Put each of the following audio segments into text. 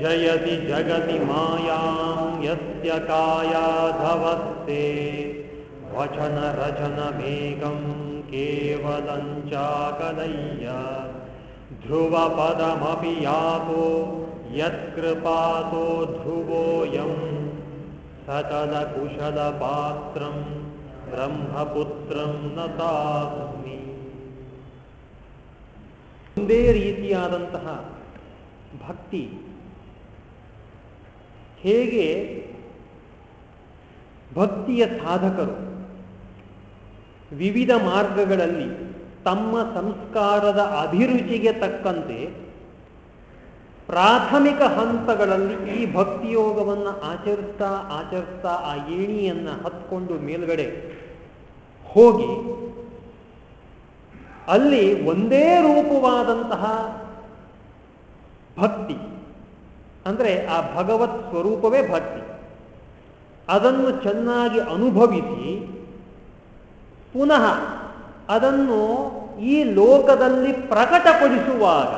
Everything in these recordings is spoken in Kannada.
जयति जगति मायां यस्य कायाधवस्ते वचनरचनमेकं केवलं चाकलय्य ध्रुवपदमपि यातो यत्कृपातो ध्रुवोऽयं सकलकुशलपात्रं ಬ್ರಹ್ಮಪುತ್ರಂ ನತಾಸ್ಮಿ ಒಂದೇ ರೀತಿಯಾದಂತಹ ಭಕ್ತಿ ಹೇಗೆ ಭಕ್ತಿಯ ಸಾಧಕರು ವಿವಿಧ ಮಾರ್ಗಗಳಲ್ಲಿ ತಮ್ಮ ಸಂಸ್ಕಾರದ ಅಭಿರುಚಿಗೆ ತಕ್ಕಂತೆ ಪ್ರಾಥಮಿಕ ಹಂತಗಳಲ್ಲಿ ಈ ಭಕ್ತಿಯೋಗವನ್ನು ಆಚರಿಸ್ತಾ ಆಚರಿಸ್ತಾ ಆ ಏಣಿಯನ್ನು ಹತ್ಕೊಂಡು ಮೇಲ್ಗಡೆ ಹೋಗಿ ಅಲ್ಲಿ ಒಂದೇ ರೂಪವಾದಂತಹ ಭಕ್ತಿ ಅಂದರೆ ಆ ಭಗವತ್ ಸ್ವರೂಪವೇ ಭಕ್ತಿ. ಅದನ್ನು ಚೆನ್ನಾಗಿ ಅನುಭವಿಸಿ ಪುನಃ ಅದನ್ನು ಈ ಲೋಕದಲ್ಲಿ ಪ್ರಕಟಪಡಿಸುವಾಗ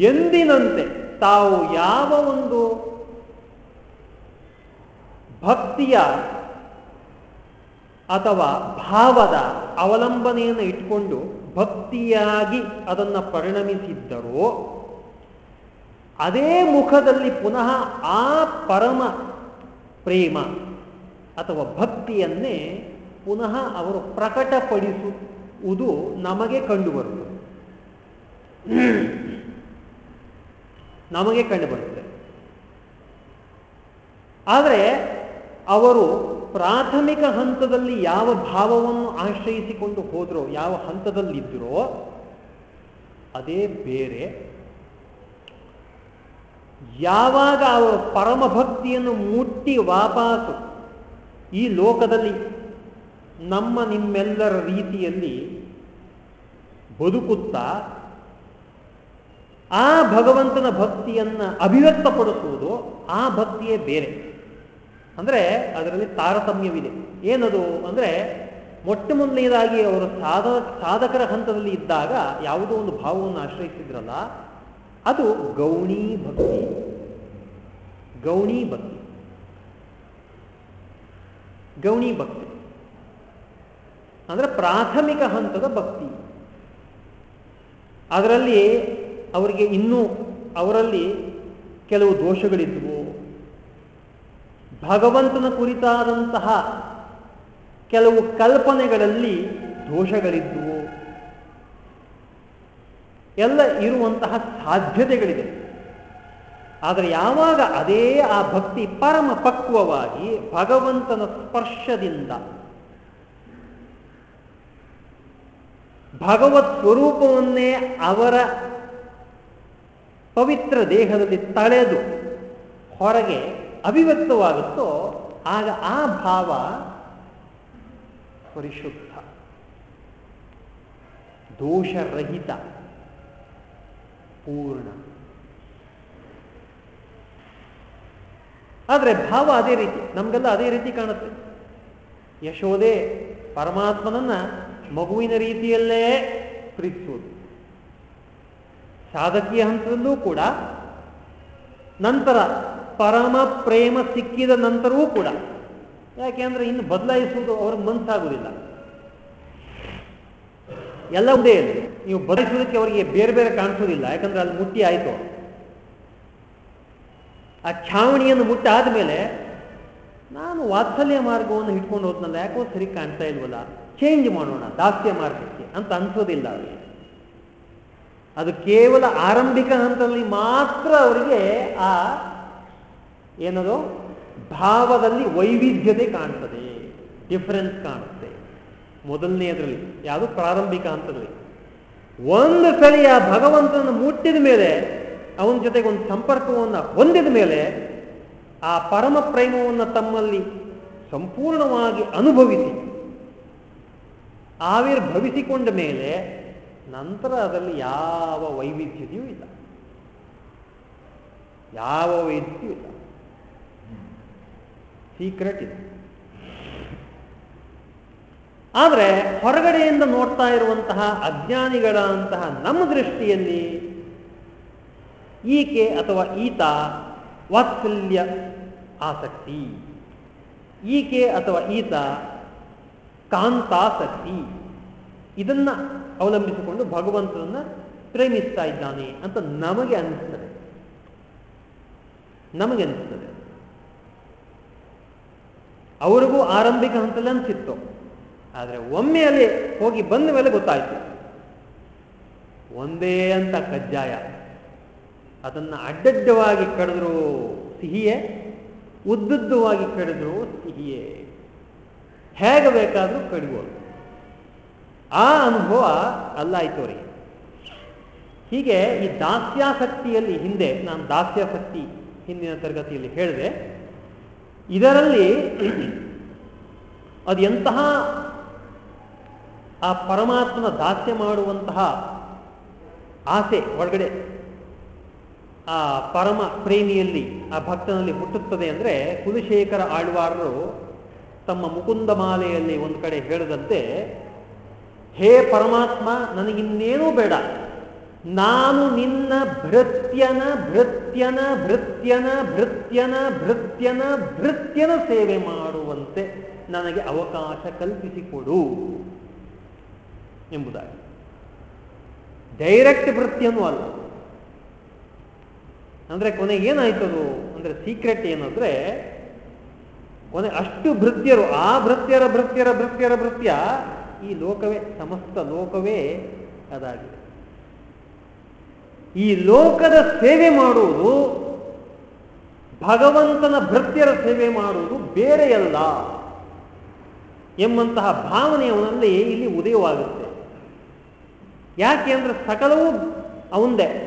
ಎಂದಿನಂತೆ ತಾವು ಯಾವ ಒಂದು ಭಕ್ತಿಯ ಅಥವಾ ಭಾವದ ಅವಲಂಬನೆಯನ್ನು ಇಟ್ಕೊಂಡು ಭಕ್ತಿಯಾಗಿ ಅದನ್ನು ಪರಿಣಮಿಸಿದ್ದರೋ ಅದೇ ಮುಖದಲ್ಲಿ ಪುನಃ ಆ ಪರಮ ಪ್ರೇಮ ಅಥವಾ ಭಕ್ತಿಯನ್ನೇ ಪುನಃ ಅವರು ಪ್ರಕಟಪಡಿಸುವುದು ನಮಗೆ ಕಂಡುಬರುತ್ತದೆ. ನಮಗೆ ಕಂಡುಬರುತ್ತದೆ. ಆದರೆ ಅವರು ಪ್ರಾಥಮಿಕ ಹಂತದಲ್ಲಿ ಯಾವ ಭಾವವನ್ನು ಆಶ್ರಯಿಸಿಕೊಂಡು ಹೋದ್ರೋ, ಯಾವ ಹಂತದಲ್ಲಿದ್ದರೋ, ಅದೇ ಬೇರೆ. ಯಾವಾಗ ಅವರು ಪರಮ ಭಕ್ತಿಯನ್ನು ಮುಟ್ಟಿ ವಾಪಾಸು ಈ ಲೋಕದಲ್ಲಿ ನಮ್ಮ ನಿಮ್ಮೆಲ್ಲರ ರೀತಿಯಲ್ಲಿ ಬದುಕುತ್ತಾ ಆ ಭಗವಂತನ ಭಕ್ತಿಯನ್ನ ಅಭಿವ್ಯಕ್ತಪಡಿಸುವುದು ಆ ಭಕ್ತಿಯೇ ಬೇರೆ. ಅಂದರೆ ಅದರಲ್ಲಿ ತಾರತಮ್ಯವಿದೆ. ಏನದು? ಅಂದರೆ ಮೊಟ್ಟ ಮೊದಲನೇದಾಗಿ ಅವರು ಸಾಧ ಸಾಧಕರ ಹಂತದಲ್ಲಿ ಇದ್ದಾಗ ಯಾವುದೋ ಒಂದು ಭಾವವನ್ನು ಆಶ್ರಯಿಸಿದ್ರಲ್ಲ ಅದು ಗೌಣಿ ಭಕ್ತಿ. ಗೌಣಿ ಭಕ್ತಿ. ಗೌಣಿ ಭಕ್ತಿ. ಅಂದರೆ ಪ್ರಾಥಮಿಕ ಹಂತದ ಭಕ್ತಿ. ಅದರಲ್ಲಿ ಅವರಿಗೆ ಇನ್ನೂ ಅವರಲ್ಲಿ ಕೆಲವು ದೋಷಗಳಿದ್ವು. ಭಗವಂತನ ಕುರಿತಾದಂತಹ ಕೆಲವು ಕಲ್ಪನೆಗಳಲ್ಲಿ ದೋಷಗಳಿದ್ವು. ಎಲ್ಲ ಇರುವಂತಹ ಸಾಧ್ಯತೆಗಳಿದೆ. ಆದರೆ ಯಾವಾಗ ಅದೇ ಆ ಭಕ್ತಿ ಪರಮ ಪಕ್ವವಾಗಿ ಭಗವಂತನ ಸ್ಪರ್ಶದಿಂದ ಭಗವತ್ ಸ್ವರೂಪವನ್ನೇ ಅವರ ಪವಿತ್ರ ದೇಹದಲ್ಲಿ ತಳೆದು ಹೊರಗೆ ಅಭಿವ್ಯಕ್ತವಾಗುತ್ತೋ ಆಗ ಆ ಭಾವ ಪರಿಶುದ್ಧ, ದೋಷರಹಿತ. ಪೂರ್ಣ. ಆದರೆ ಭಾವ ಅದೇ ರೀತಿ, ನಮಗೆಲ್ಲ ಅದೇ ರೀತಿ ಕಾಣುತ್ತೆ. ಯಶೋದೆ ಪರಮಾತ್ಮನನ್ನ ಮಗುವಿನ ರೀತಿಯಲ್ಲೇ ಪ್ರೀತಿಸುವುದು. ಸಾಧಕೀಯ ಹಂತದಲ್ಲೂ ಕೂಡ, ನಂತರ ಪರಮ ಪ್ರೇಮ ಸಿಕ್ಕಿದ ನಂತರವೂ ಕೂಡ. ಯಾಕೆಂದ್ರೆ ಇನ್ನು ಬದಲಾಯಿಸುವುದು ಅವ್ರಿಗೆ ಮನಸ್ಸಾಗುವುದಿಲ್ಲ ಎಲ್ಲ ಒಂದೇ ಇರಲಿ ನೀವು ಬದಲಿಸೋದಕ್ಕೆ ಅವರಿಗೆ ಬೇರೆ ಬೇರೆ ಕಾಣಿಸೋದಿಲ್ಲ ಯಾಕಂದ್ರೆ ಅಲ್ಲಿ ಮುಟ್ಟಿ ಆಯಿತು. ಆ ಛಾವಣಿಯನ್ನು ಮುಟ್ಟಾದ ಮೇಲೆ ನಾನು ವಾತ್ಸಲ್ಯ ಮಾರ್ಗವನ್ನು ಇಟ್ಕೊಂಡು ಹೋದ್ನಲ್ಲ, ಯಾಕೋ ಸರಿ ಕಾಣ್ತಾ ಇಲ್ವಲ್ಲ? ಚೇಂಜ್ ಮಾಡೋಣ, ದಾಸ್ಯ ಮಾರ್ಗಕ್ಕೆ ಅಂತ ಅನ್ಸೋದಿಲ್ಲ ಅವರಿಗೆ. ಅದು ಕೇವಲ ಆರಂಭಿಕ ಹಂತದಲ್ಲಿ ಮಾತ್ರ ಅವರಿಗೆ ಆ ಏನದು? ಭಾವದಲ್ಲಿ ವೈವಿಧ್ಯತೆ ಕಾಣ್ತದೆ. ಡಿಫರೆನ್ಸ್ ಕಾಣುತ್ತೆ. ಮೊದಲನೆಯದರಲ್ಲಿ, ಯಾವುದು ಪ್ರಾರಂಭಿಕ ಹಂತದಲ್ಲಿ. ಒಂದು ಸಲಿಯ ಆ ಭಗವಂತನ ಮುಟ್ಟಿದ ಮೇಲೆ, ಅವನ ಜೊತೆಗೆ ಒಂದು ಸಂಪರ್ಕವನ್ನು ಹೊಂದಿದ ಮೇಲೆ, ಆ ಪರಮ ಪ್ರೇಮವನ್ನು ತಮ್ಮಲ್ಲಿ ಸಂಪೂರ್ಣವಾಗಿ ಅನುಭವಿಸಿ, ಆವಿರ್ಭವಿಸಿಕೊಂಡ ಮೇಲೆ, ನಂತರ ಅದರಲ್ಲಿ ಯಾವ ವೈವಿಧ್ಯತೆಯೂ ಇಲ್ಲ. ಯಾವ ವೈದ್ಯತೆಯೂ ಇಲ್ಲ. ಸೀಕ್ರೆಟ್ ಇದೆ. ಆದರೆ ಹೊರಗಡೆಯಿಂದ ನೋಡ್ತಾ ಇರುವಂತಹ ಅಜ್ಞಾನಿಗಳ ಅಂತಹ ನಮ್ಮ ದೃಷ್ಟಿಯಲ್ಲಿ ಈಕೆ ಅಥವಾ ಈತ ವಾತ್ಸಲ್ಯ ಆಸಕ್ತಿ. ಈಕೆ ಅಥವಾ ಈತ ಕಾಂತಾಸಕ್ತಿ. ಇದನ್ನ ಅವಲಂಬಿಸಿಕೊಂಡು ಭಗವಂತನನ್ನ ಪ್ರೇಮಿಸ್ತಾ ಇದ್ದಾನೆ ಅಂತ ನಮಗೆ ಅನಿಸ್ತದೆ. ನಮಗೆ ಅನಿಸ್ತದೆ. ಅವರಿಗೂ ಆರಂಭಿಕ ಹಂತದಲ್ಲಿ ಅನಿಸಿತ್ತು. ಆದರೆ ಒಮ್ಮೆ ಅಲ್ಲಿ ಹೋಗಿ ಬಂದ ಮೇಲೆ ಗೊತ್ತಾಯಿತು. ಒಂದೇ ಅಂತ ಕಜ್ಜಾಯ. ಅದನ್ನು ಅಡ್ಡಡ್ಡವಾಗಿ ಕಡಿದ್ರು ಸಿಹಿಯೇ, ಉದ್ದುದ್ದವಾಗಿ ಕಡಿದ್ರು ಸಿಹಿಯೇ. ಹೇಗೆ ಬೇಕಾದರೂ ಕಡಿಬೋದು. ಆ ಅನುಭವ ಅಲ್ಲಾಯ್ತು ಅವರಿಗೆ ಹೀಗೆ ಈ ದಾಸ್ಯಾಸಕ್ತಿಯಲ್ಲಿ ಹಿಂದೆ, ನಾನು ದಾಸ್ಯಾಸಕ್ತಿ ಹಿಂದಿನ ತರಗತಿಯಲ್ಲಿ ಹೇಳಿದೆ, ಇದರಲ್ಲಿ ಅದು ಎಂತಹ ಆ ಪರಮಾತ್ಮನ ದಾಸ್ಯ ಮಾಡುವಂತಹ ಆಸೆ ಒಳಗಡೆ ಆ ಪರಮ ಪ್ರೇಮಿಯಲ್ಲಿ, ಆ ಭಕ್ತನಲ್ಲಿ ಹುಟ್ಟುತ್ತದೆ ಅಂದರೆ ಕುಲಶೇಖರ ಆಳ್ವಾರರು ತಮ್ಮ ಮುಕುಂದ ಮಾಲೆಯಲ್ಲಿ ಒಂದು ಕಡೆ ಹೇಳಿದಂತೆ, ಹೇ ಪರಮಾತ್ಮ, ನನಗಿನ್ನೇನೂ ಬೇಡ. ನಾನು ನಿನ್ನ ಭೃತ್ಯನ ಭೃತ್ಯನ ಭೃತ್ಯನ ಭೃತ್ಯನ ಭೃತ್ಯನ ಭೃತ್ಯನ ಸೇವೆ ಮಾಡುವಂತೆ ನನಗೆ ಅವಕಾಶ ಕಲ್ಪಿಸಿಕೊಡು. ಎಂಬುದಾಗಿ. ಡೈರೆಕ್ಟ್ ವೃತ್ತಿಯನ್ನು ಅಲ್ಲ. ಅಂದ್ರೆ ಕೊನೆಗೆ ಏನಾಯ್ತದು? ಅಂದ್ರೆ ಸೀಕ್ರೆಟ್ ಏನಂದ್ರೆ, ಕೊನೆ ಅಷ್ಟು ಭೃತ್ಯರು ಆ ಭೃತ್ಯರ ಭೃತ್ಯರ ಭೃತ್ಯರ ಭೃತ್ಯ ಈ ಲೋಕವೇ, ಸಮಸ್ತ ಲೋಕವೇ ಅದಾಗಿದೆ. ಈ ಲೋಕದ ಸೇವೆ ಮಾಡುವುದು, ಭಗವಂತನ ಭೃತ್ಯರ ಸೇವೆ ಮಾಡುವುದು ಬೇರೆಯಲ್ಲ. ಎಂಬಂತಹ ಭಾವನೆ ಅವನಲ್ಲಿ ಇಲ್ಲಿ ಉದಯವಾಗುತ್ತೆ. ಯಾಕೆ ಅಂದ್ರೆ ಸಕಲವೂ ಅವಂದೇ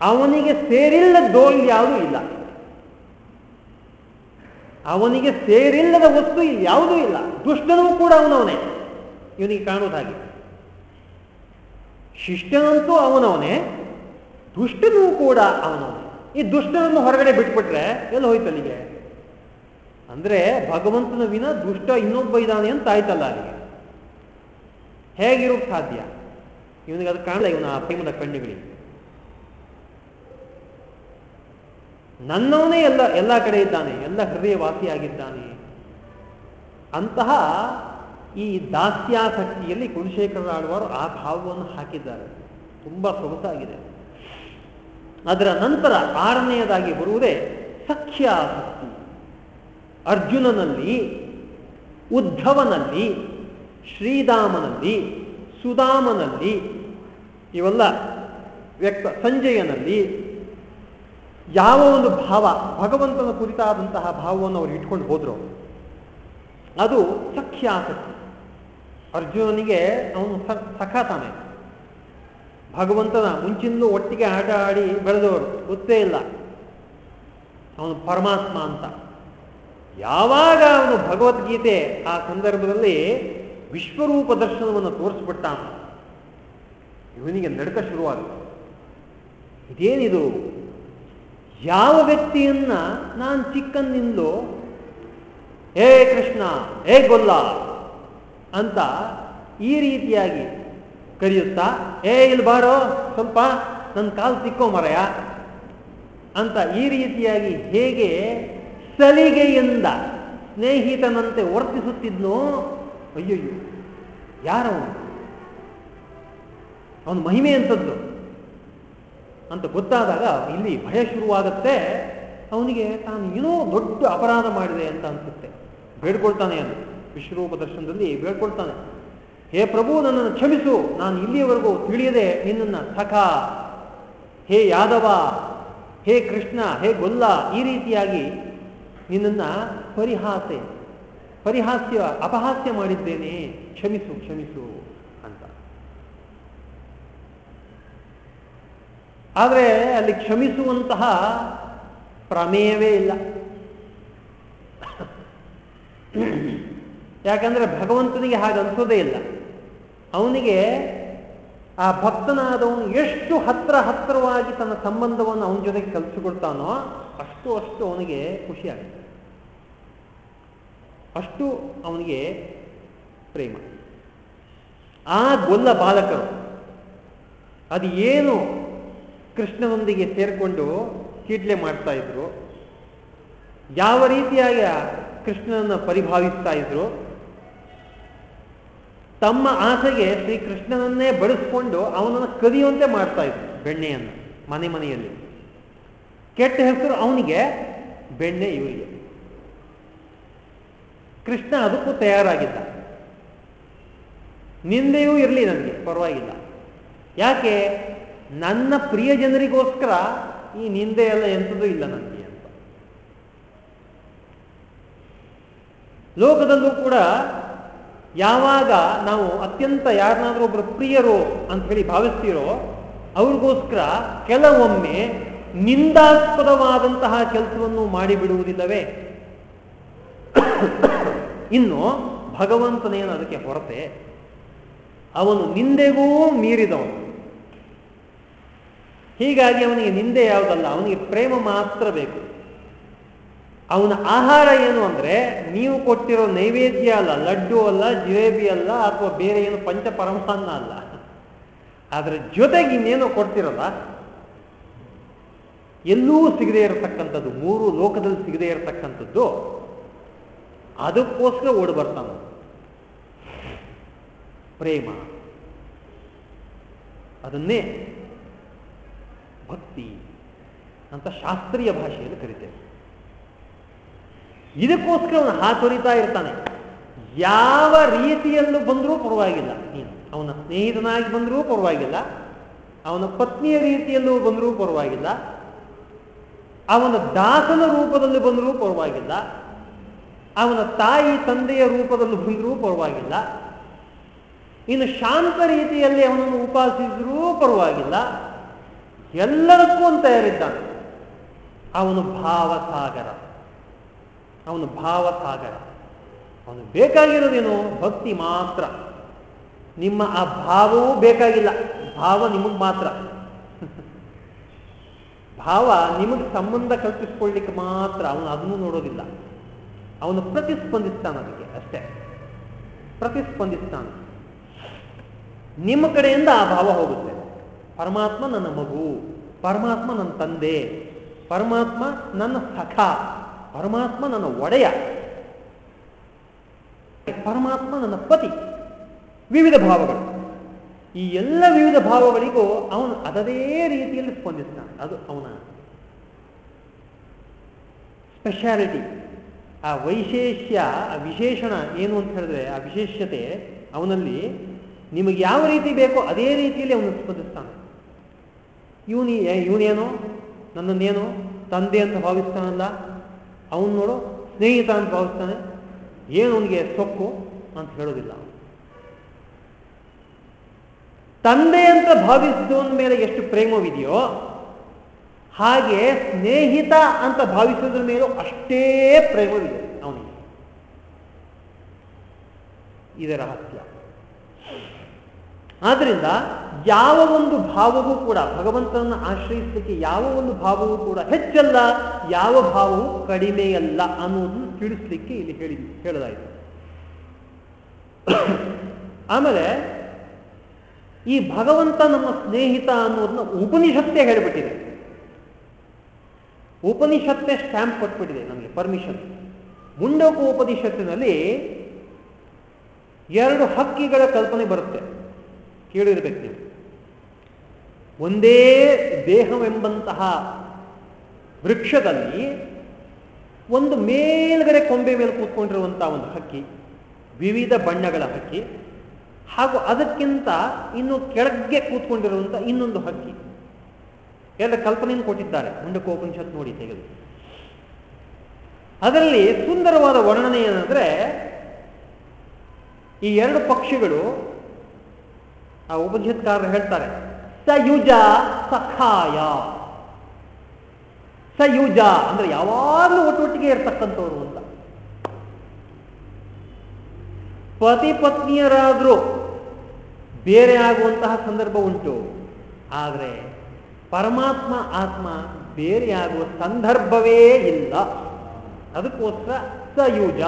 ಅವನಿಗೆ ಸೇರಿಲ್ಲದೋ ಯಾವುದೂ ಇಲ್ಲ. ಅವನಿಗೆ ಸೇರಿಲ್ಲದ ವಸ್ತು ಇಲ್ಲಿ ಯಾವುದೂ ಇಲ್ಲ. ದುಷ್ಟನೂ ಕೂಡ ಅವನವನೇ. ಇವನಿಗೆ ಕಾಣುವುದಾಗಿ ಶಿಷ್ಟನಂತೂ ಅವನವನೇ, ದುಷ್ಟನೂ ಕೂಡ ಅವನವನೇ. ಈ ದುಷ್ಟನನ್ನು ಹೊರಗಡೆ ಬಿಟ್ಬಿಟ್ರೆ ಎಲ್ಲ ಹೋಯ್ತು ಅಲ್ಲಿಗೆ? ಅಂದ್ರೆ ಭಗವಂತನ ವಿನ ದುಷ್ಟ ಇನ್ನೊಬ್ಬ ಇದ್ದಾನೆ ಅಂತ ಆಯ್ತಲ್ಲ ಅಲ್ಲಿಗೆ. ಹೇಗಿರೋಕ್ ಸಾಧ್ಯ? ಇವನಿಗೆ ಅದು ಕಾಣಲ್ಲ ಇವನ ಆ ಪ್ರೇಮದ ಕಣ್ಣುಗಳಿಗೆ. ನನ್ನವನೇ ಎಲ್ಲ ಎಲ್ಲ ಕಡೆ ಇದ್ದಾನೆ, ಎಲ್ಲ ಹೃದಯವಾಸಿಯಾಗಿದ್ದಾನೆ. ಅಂತಹ ಈ ದಾಸ್ಯಾಸಕ್ತಿಯಲ್ಲಿ ಕುಲಶೇಖರರಾಡುವರು ಆ ಭಾವವನ್ನು ಹಾಕಿದ್ದಾರೆ. ತುಂಬಾ ಸೊಗಸಾಗಿದೆ. ಅದರ ನಂತರ ಆರನೆಯದಾಗಿ ಬರುವುದೇ ಸಖ್ಯಾಸಕ್ತಿ. ಅರ್ಜುನನಲ್ಲಿ, ಉದ್ಧವನಲ್ಲಿ ಶ್ರೀಧಾಮನಲ್ಲಿ ಸುಧಾಮನಲ್ಲಿ, ಇವೆಲ್ಲ ವ್ಯಕ್ತ ಸಂಜಯನಲ್ಲಿ ಯಾವ ಒಂದು ಭಾವ, ಭಗವಂತನ ಕುರಿತಾದಂತಹ ಭಾವವನ್ನು ಅವರು ಇಟ್ಕೊಂಡು ಹೋದ್ರು. ಅದು ಸಖ್ಯಾಸಕ್ತಿ. ಅರ್ಜುನನಿಗೆ ಅವನು ಸಖ ತಾನೆ ಭಗವಂತನ ಮುಂಚಿಂದಲೂ ಒಟ್ಟಿಗೆ ಆಟ ಆಡಿ ಬೆಳೆದವರು, ಗೊತ್ತೇ ಇಲ್ಲ. ಅವನು ಪರಮಾತ್ಮ ಅಂತ. ಯಾವಾಗ ಅವನು ಭಗವದ್ಗೀತೆ ಆ ಸಂದರ್ಭದಲ್ಲಿ ವಿಶ್ವರೂಪ ದರ್ಶನವನ್ನು ತೋರಿಸ್ಬಿಟ್ಟ ಇವನಿಗೆ ನಡಕ ಶುರುವಾಗುತ್ತೆ. ಇದೇನಿದು? ಯಾವ ವ್ಯಕ್ತಿಯನ್ನ ನಾನು ಚಿಕ್ಕಂದಿಂದಲೂ, ಹೇ ಕೃಷ್ಣ, ಹೇ ಗೊಲ್ಲ ಅಂತ ಈ ರೀತಿಯಾಗಿ ಕರೆಯುತ್ತಾ ಏ ಇಲ್ಲಿ ಬಾರೋ, ಸ್ವಲ್ಪ ನನ್ನ ಕಾಲು ತಿಕ್ಕೋ ಮರಯ ಅಂತ ಈ ರೀತಿಯಾಗಿ ಹೇಗೆ ಸಲಿಗೆಯಿಂದ ಸ್ನೇಹಿತನಂತೆ ವರ್ತಿಸುತ್ತಿದ್ನೋ ಅಯ್ಯಯ್ಯೋ, ಯಾರವನು? ಅವನ ಮಹಿಮೆ ಅಂತದ್ದು. ಅಂತ ಗೊತ್ತಾದಾಗ ಇಲ್ಲಿ ಭಯ ಶುರುವಾಗತ್ತೆ. ಅವನಿಗೆ ತಾನು ಏನೋ ದೊಡ್ಡ ಅಪರಾಧ ಮಾಡಿದೆ ಅಂತ ಅನ್ಸುತ್ತೆ. ಬೇಡ್ಕೊಳ್ತಾನೆ ಅಂತ ವಿಶ್ವರೂಪ ದರ್ಶನದಲ್ಲಿ ಬೇಡ್ಕೊಳ್ತಾನೆ. ಹೇ ಪ್ರಭು, ನನ್ನನ್ನು ಕ್ಷಮಿಸು. ನಾನು ಇಲ್ಲಿಯವರೆಗೂ ತಿಳಿಯದೆ ನಿನ್ನನ್ನು ಸಖ. ಹೇ ಯಾದವ. ಹೇ ಕೃಷ್ಣ. ಹೇ ಗೊಲ್ಲ. ಈ ರೀತಿಯಾಗಿ ನಿನ್ನನ್ನು ಪರಿಹಾಸೆ. ಪರಿಹಾಸ್ಯ, ಅಪಹಾಸ್ಯ ಮಾಡಿದ್ದೇನೆ. ಕ್ಷಮಿಸು ಕ್ಷಮಿಸು ಅಂತ. ಆದರೆ ಅಲ್ಲಿ ಕ್ಷಮಿಸುವಂತಹ ಪ್ರಮೇಯವೇ ಇಲ್ಲ. ಯಾಕಂದ್ರೆ ಭಗವಂತನಿಗೆ ಹಾಗೆ ಅನ್ಸೋದೇ ಇಲ್ಲ. ಅವನಿಗೆ ಆ ಭಕ್ತನಾದವನು ಎಷ್ಟು ಹತ್ರ ಹತ್ರವಾಗಿ ತನ್ನ ಸಂಬಂಧವನ್ನು ಅವನ ಜೊತೆಗೆ ಕಲಿಸಿಕೊಡ್ತಾನೋ ಅಷ್ಟು ಅಷ್ಟು ಅವನಿಗೆ ಖುಷಿಯಾಗುತ್ತೆ ಅಷ್ಟು ಅವನಿಗೆ ಪ್ರೇಮ. ಆ ಗೊಲ್ಲ ಬಾಲಕರು ಅದು ಏನು ಕೃಷ್ಣನೊಂದಿಗೆ ಸೇರಿಕೊಂಡು ಕೀಟ್ಲೆ ಮಾಡ್ತಾ ಇದ್ರು, ಯಾವ ರೀತಿಯಾಗಿ ಕೃಷ್ಣನನ್ನು ಪರಿಭಾವಿಸ್ತಾ ಇದ್ರು, ತಮ್ಮ ಆಸೆಗೆ ಶ್ರೀಕೃಷ್ಣನನ್ನೇ ಬಳಸ್ಕೊಂಡು ಅವನನ್ನು ಕದಿಯುವಂತೆ ಮಾಡ್ತಾ ಇದ್ರು ಬೆಣ್ಣೆಯನ್ನು ಮನೆ ಮನೆಯಲ್ಲಿ. ಕೆಟ್ಟ ಹೆಸರು ಅವನಿಗೆ ಬೆಣ್ಣೆ ಇವರಿಗೆ ಕೃಷ್ಣ ಅದಕ್ಕೂ ತಯಾರಾಗಿದ್ದ. ನಿಂದೆಯೂ ಇರಲಿ ನನಗೆ, ಪರವಾಗಿಲ್ಲ. ಯಾಕೆ? ನನ್ನ ಪ್ರಿಯ ಜನರಿಗೋಸ್ಕರ ಈ ನಿಂದೆ ಎಲ್ಲ ಎಂಥದೂ ಇಲ್ಲ ನನಗೆ ಅಂತ. ಲೋಕದಲ್ಲೂ ಕೂಡ ಯಾವಾಗ ನಾವು ಅತ್ಯಂತ ಯಾರನ್ನಾದ್ರೂ ಒಬ್ಬರು ಪ್ರಿಯರು ಅಂತ ಹೇಳಿ ಭಾವಿಸ್ತೀರೋ, ಅವ್ರಿಗೋಸ್ಕರ ಕೆಲವೊಮ್ಮೆ ನಿಂದಾಸ್ಪದವಾದಂತಹ ಕೆಲಸವನ್ನು ಮಾಡಿಬಿಡುವುದಿಲ್ಲವೇ? ಇನ್ನು ಭಗವಂತನೇನು ಅದಕ್ಕೆ ಹೊರತೆ? ಅವನು ನಿಂದೆಗೂ ಮೀರಿದವನು. ಹೀಗಾಗಿ ಅವನಿಗೆ ನಿಂದೆ ಯಾವುದಲ್ಲ, ಅವನಿಗೆ ಪ್ರೇಮ ಮಾತ್ರ ಬೇಕು. ಅವನ ಆಹಾರ ಏನು ಅಂದ್ರೆ, ನೀವು ಕೊಟ್ಟಿರೋ ನೈವೇದ್ಯ ಅಲ್ಲ, ಲಡ್ಡು ಅಲ್ಲ, ಜಿಲೇಬಿ ಅಲ್ಲ, ಅಥವಾ ಬೇರೆ ಏನು ಪಂಚ ಪರಮಾನ್ನ ಅಲ್ಲ. ಅದರ ಜೊತೆಗೆ ಇನ್ನೇನೋ ಕೊಡ್ತಿರಲ್ಲ? ಎಲ್ಲೂ ಸಿಗದೇ ಇರತಕ್ಕಂಥದ್ದು, ಮೂರು ಲೋಕದಲ್ಲಿ ಸಿಗದೇ ಇರತಕ್ಕಂಥದ್ದು ಅದಕ್ಕೋಸ್ಕರ ಓಡಿ ಬರ್ತಾನೆ ಪ್ರೇಮ. ಅದನ್ನೇ ಭಕ್ತಿ ಅಂತ ಶಾಸ್ತ್ರೀಯ ಭಾಷೆಯಲ್ಲಿ ಕರಿತೇವೆ. ಇದಕ್ಕೋಸ್ಕರ ಅವನು ಹಾತೊರಿತಾ ಇರ್ತಾನೆ. ಯಾವ ರೀತಿಯಲ್ಲೂ ಬಂದರೂ ಪರವಾಗಿಲ್ಲ. ನೀನು ಅವನ ಸ್ನೇಹಿತನಾಗಿ ಬಂದರೂ ಪರವಾಗಿಲ್ಲ. ಅವನ ಪತ್ನಿಯ ರೀತಿಯಲ್ಲೂ ಬಂದರೂ ಪರವಾಗಿಲ್ಲ. ಅವನ ದಾಸನ ರೂಪದಲ್ಲಿ ಬಂದರೂ ಪರವಾಗಿಲ್ಲ. ಅವನ ತಾಯಿ ತಂದೆಯ ರೂಪದಲ್ಲಿ ಬಂದರೂ ಪರವಾಗಿಲ್ಲ. ಇನ್ನು ಶಾಂತ ರೀತಿಯಲ್ಲಿ ಅವನನ್ನು ಉಪಾಸಿಸಿದ್ರೂ ಪರವಾಗಿಲ್ಲ. ಎಲ್ಲದಕ್ಕೂ ಅಂತ ತಯಾರಿದ್ದಾನೆ. ಅವನು ಭಾವಸಾಗರ. ಅವನು ಭಾವಸಾಗರ. ಅವನು ಬೇಕಾಗಿರೋದೇನು? ಭಕ್ತಿ ಮಾತ್ರ. ನಿಮ್ಮ ಆ ಭಾವವೂ ಬೇಕಾಗಿಲ್ಲ. ಭಾವ ನಿಮಗೆ ಮಾತ್ರ. ಭಾವ ನಿಮಗೆ ಸಂಬಂಧ ಕಲ್ಪಿಸ್ಕೊಳ್ಳಿಕ್ಕೆ ಮಾತ್ರ. ಅವನು ಅದನ್ನು ನೋಡೋದಿಲ್ಲ. ಅವನು ಪ್ರತಿಸ್ಪಂದಿಸ್ತಾನ ಅದಕ್ಕೆ, ಅಷ್ಟೇ. ಪ್ರತಿಸ್ಪಂದಿಸ್ತಾನ. ನಿಮ್ಮ ಕಡೆಯಿಂದ ಆ ಭಾವ ಹೋಗುತ್ತೆ. ಪರಮಾತ್ಮ ನನ್ನ ಮಗು, ಪರಮಾತ್ಮ ನನ್ನ ತಂದೆ, ಪರಮಾತ್ಮ ನನ್ನ ಸಖ, ಪರಮಾತ್ಮ ನನ್ನ ಒಡೆಯ, ಪರಮಾತ್ಮ ನನ್ನ ಪತಿ, ವಿವಿಧ ಭಾವಗಳು. ಈ ಎಲ್ಲ ವಿವಿಧ ಭಾವಗಳಿಗೂ ಅವನು ಅದದೇ ರೀತಿಯಲ್ಲಿ ಸ್ಪಂದಿಸ್ತಾನೆ. ಅದು ಅವನ ಸ್ಪೆಷಾಲಿಟಿ ಆ ವೈಶೇಷ್ಯ, ಆ ವಿಶೇಷಣ ಏನು ಅಂತ ಹೇಳಿದ್ರೆ ಆ ವಿಶೇಷತೆ ಅವನಲ್ಲಿ ನಿಮಗೆ ಯಾವ ರೀತಿ ಬೇಕೋ ಅದೇ ರೀತಿಯಲ್ಲಿ ಅವನು ಸ್ಪಂದಿಸ್ತಾನೆ. ಇವನಿ ಇವನೇನು, ನನ್ನನ್ನೇನು, ತಂದೆ ಅಂತ ಭಾವಿಸ್ತಾನಲ್ಲ, ಅವನು ನೋಡು, ಸ್ನೇಹಿತ ಅಂತ ಭಾವಿಸ್ತಾನೆ, ಏನು ಅವನಿಗೆ ಸೊಕ್ಕು ಅಂತ ಹೇಳೋದಿಲ್ಲ ತಂದೆ ಅಂತ ಭಾವಿಸಿದವನ ಮೇಲೆ ಎಷ್ಟು ಪ್ರೇಮವಿದೆಯೋ ಹಾಗೆ ಸ್ನೇಹಿತ ಅಂತ ಭಾವಿಸೋದ್ರ ಮೇಲೂ ಅಷ್ಟೇ ಪ್ರೇಮವಿದೆ ಅವನಿಗೆ. ಇದರ ರಹಸ್ಯ ಆದ್ರಿಂದ ಯಾವ ಒಂದು ಭಾವವೂ ಕೂಡ ಭಗವಂತನನ್ನು ಆಶ್ರಯಿಸಲಿಕ್ಕೆ ಯಾವ ಒಂದು ಭಾವವೂ ಕೂಡ ಹೆಚ್ಚಲ್ಲ, ಯಾವ ಭಾವವು ಕಡಿಮೆಯಲ್ಲ ಅನ್ನೋದನ್ನು ತಿಳಿಸ್ಲಿಕ್ಕೆ ಇಲ್ಲಿ ಹೇಳಿ, ಹೇಳಲಾಯಿತು. ಆಮೇಲೆ ಈ ಭಗವಂತ ನಮ್ಮ ಸ್ನೇಹಿತ ಅನ್ನೋದನ್ನ ಉಪನಿಷತ್ತೇ ಹೇಳಿಬಿಟ್ಟಿದೆ. ಉಪನಿಷತ್ತೇ ಸ್ಟ್ಯಾಂಪ್ ಕೊಟ್ಬಿಟ್ಟಿದೆ ನಮಗೆ ಪರ್ಮಿಷನ್ ಮುಂಡೋಕು ಉಪನಿಷತ್ತಿನಲ್ಲಿ ಎರಡು ಹಕ್ಕಿಗಳ ಕಲ್ಪನೆ ಬರುತ್ತೆ. ಕೇಳಿರ್ಬೇಕು ನೀವು. ಒಂದೇ ದೇಹವೆಂಬಂತಹ ವೃಕ್ಷದಲ್ಲಿ ಒಂದು ಮೇಲ್ಗಡೆ ಕೊಂಬೆ ಮೇಲೆ ಕೂತ್ಕೊಂಡಿರುವಂತಹ ಒಂದು ಹಕ್ಕಿ, ವಿವಿಧ ಬಣ್ಣಗಳ ಹಕ್ಕಿ ಹಾಗೂ ಅದಕ್ಕಿಂತ ಇನ್ನು ಕೆಳಗೆ ಕೂತ್ಕೊಂಡಿರುವಂತಹ ಇನ್ನೊಂದು ಹಕ್ಕಿ. ಎಲ್ಲ ಕಲ್ಪನೆಯನ್ನು ಕೊಟ್ಟಿದ್ದಾರೆ. ಮುಂಡಕೋಪನಿಷತ್ ನೋಡಿ ತೆಗೆದು. ಅದರಲ್ಲಿ ಸುಂದರವಾದ ವರ್ಣನೆ ಏನಂದ್ರೆ, ಈ ಎರಡು ಪಕ್ಷಿಗಳು, ಆ ಉಪನಿಷತ್ಕಾರರು ಹೇಳ್ತಾರೆ, ಸಯುಜ ಸಖಾಯ. ಸಯುಜ ಅಂದ್ರೆ ಯಾವಾಗಲೂ ಒಟ್ಟೊಟ್ಟಿಗೆ ಇರ್ತಕ್ಕಂಥವ್ರು ಅಂತ. ಪತಿ ಪತ್ನಿಯರಾದರೂ ಬೇರೆ ಆಗುವಂತಹ ಸಂದರ್ಭ ಉಂಟು. ಆದರೆ ಪರಮಾತ್ಮ ಆತ್ಮ ಬೇರೆಯಾಗುವ ಸಂದರ್ಭವೇ ಇಲ್ಲ. ಅದಕ್ಕೋಸ್ಕರ ಸಯುಜ.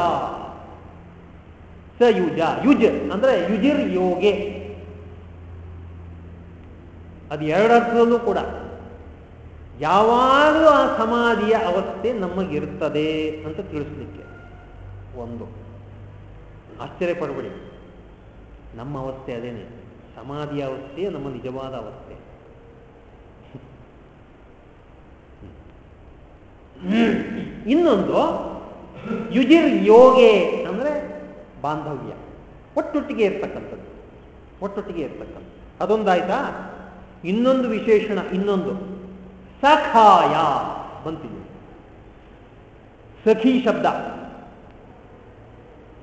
ಸಯುಜ, ಯುಜ್ ಅಂದ್ರೆ ಯುಜಿರ್ ಯೋಗೆ. ಅದು ಎರಡರ್ಥದಲ್ಲೂ ಕೂಡ. ಯಾವಾಗಲೂ ಆ ಸಮಾಧಿಯ ಅವಸ್ಥೆ ನಮಗಿರ್ತದೆ ಅಂತ ತಿಳಿಸ್ಲಿಕ್ಕೆ. ಒಂದು. ಆಶ್ಚರ್ಯ ಪಡಬೇಡಿ. ನಮ್ಮ ಅವಸ್ಥೆ ಅದೇನೆ? ಸಮಾಧಿಯ ಅವಸ್ಥೆಯೇ ನಮ್ಮ ನಿಜವಾದ ಅವಸ್ಥೆ. ಇನ್ನೊಂದು ಯುಜಿರ್ ಯೋಗೆ ಅಂದರೆ ಬಾಂಧವ್ಯ. ಒಟ್ಟೊಟ್ಟಿಗೆ ಇರ್ತಕ್ಕಂಥದ್ದು. ಒಟ್ಟೊಟ್ಟಿಗೆ ಇರ್ತಕ್ಕಂಥ ಅದೊಂದಾಯ್ತಾ? ಇನ್ನೊಂದು ವಿಶೇಷಣ, ಇನ್ನೊಂದು. ಸಖಾಯ ಬಂತಿದೆ. ಸಖಿ ಶಬ್ದ.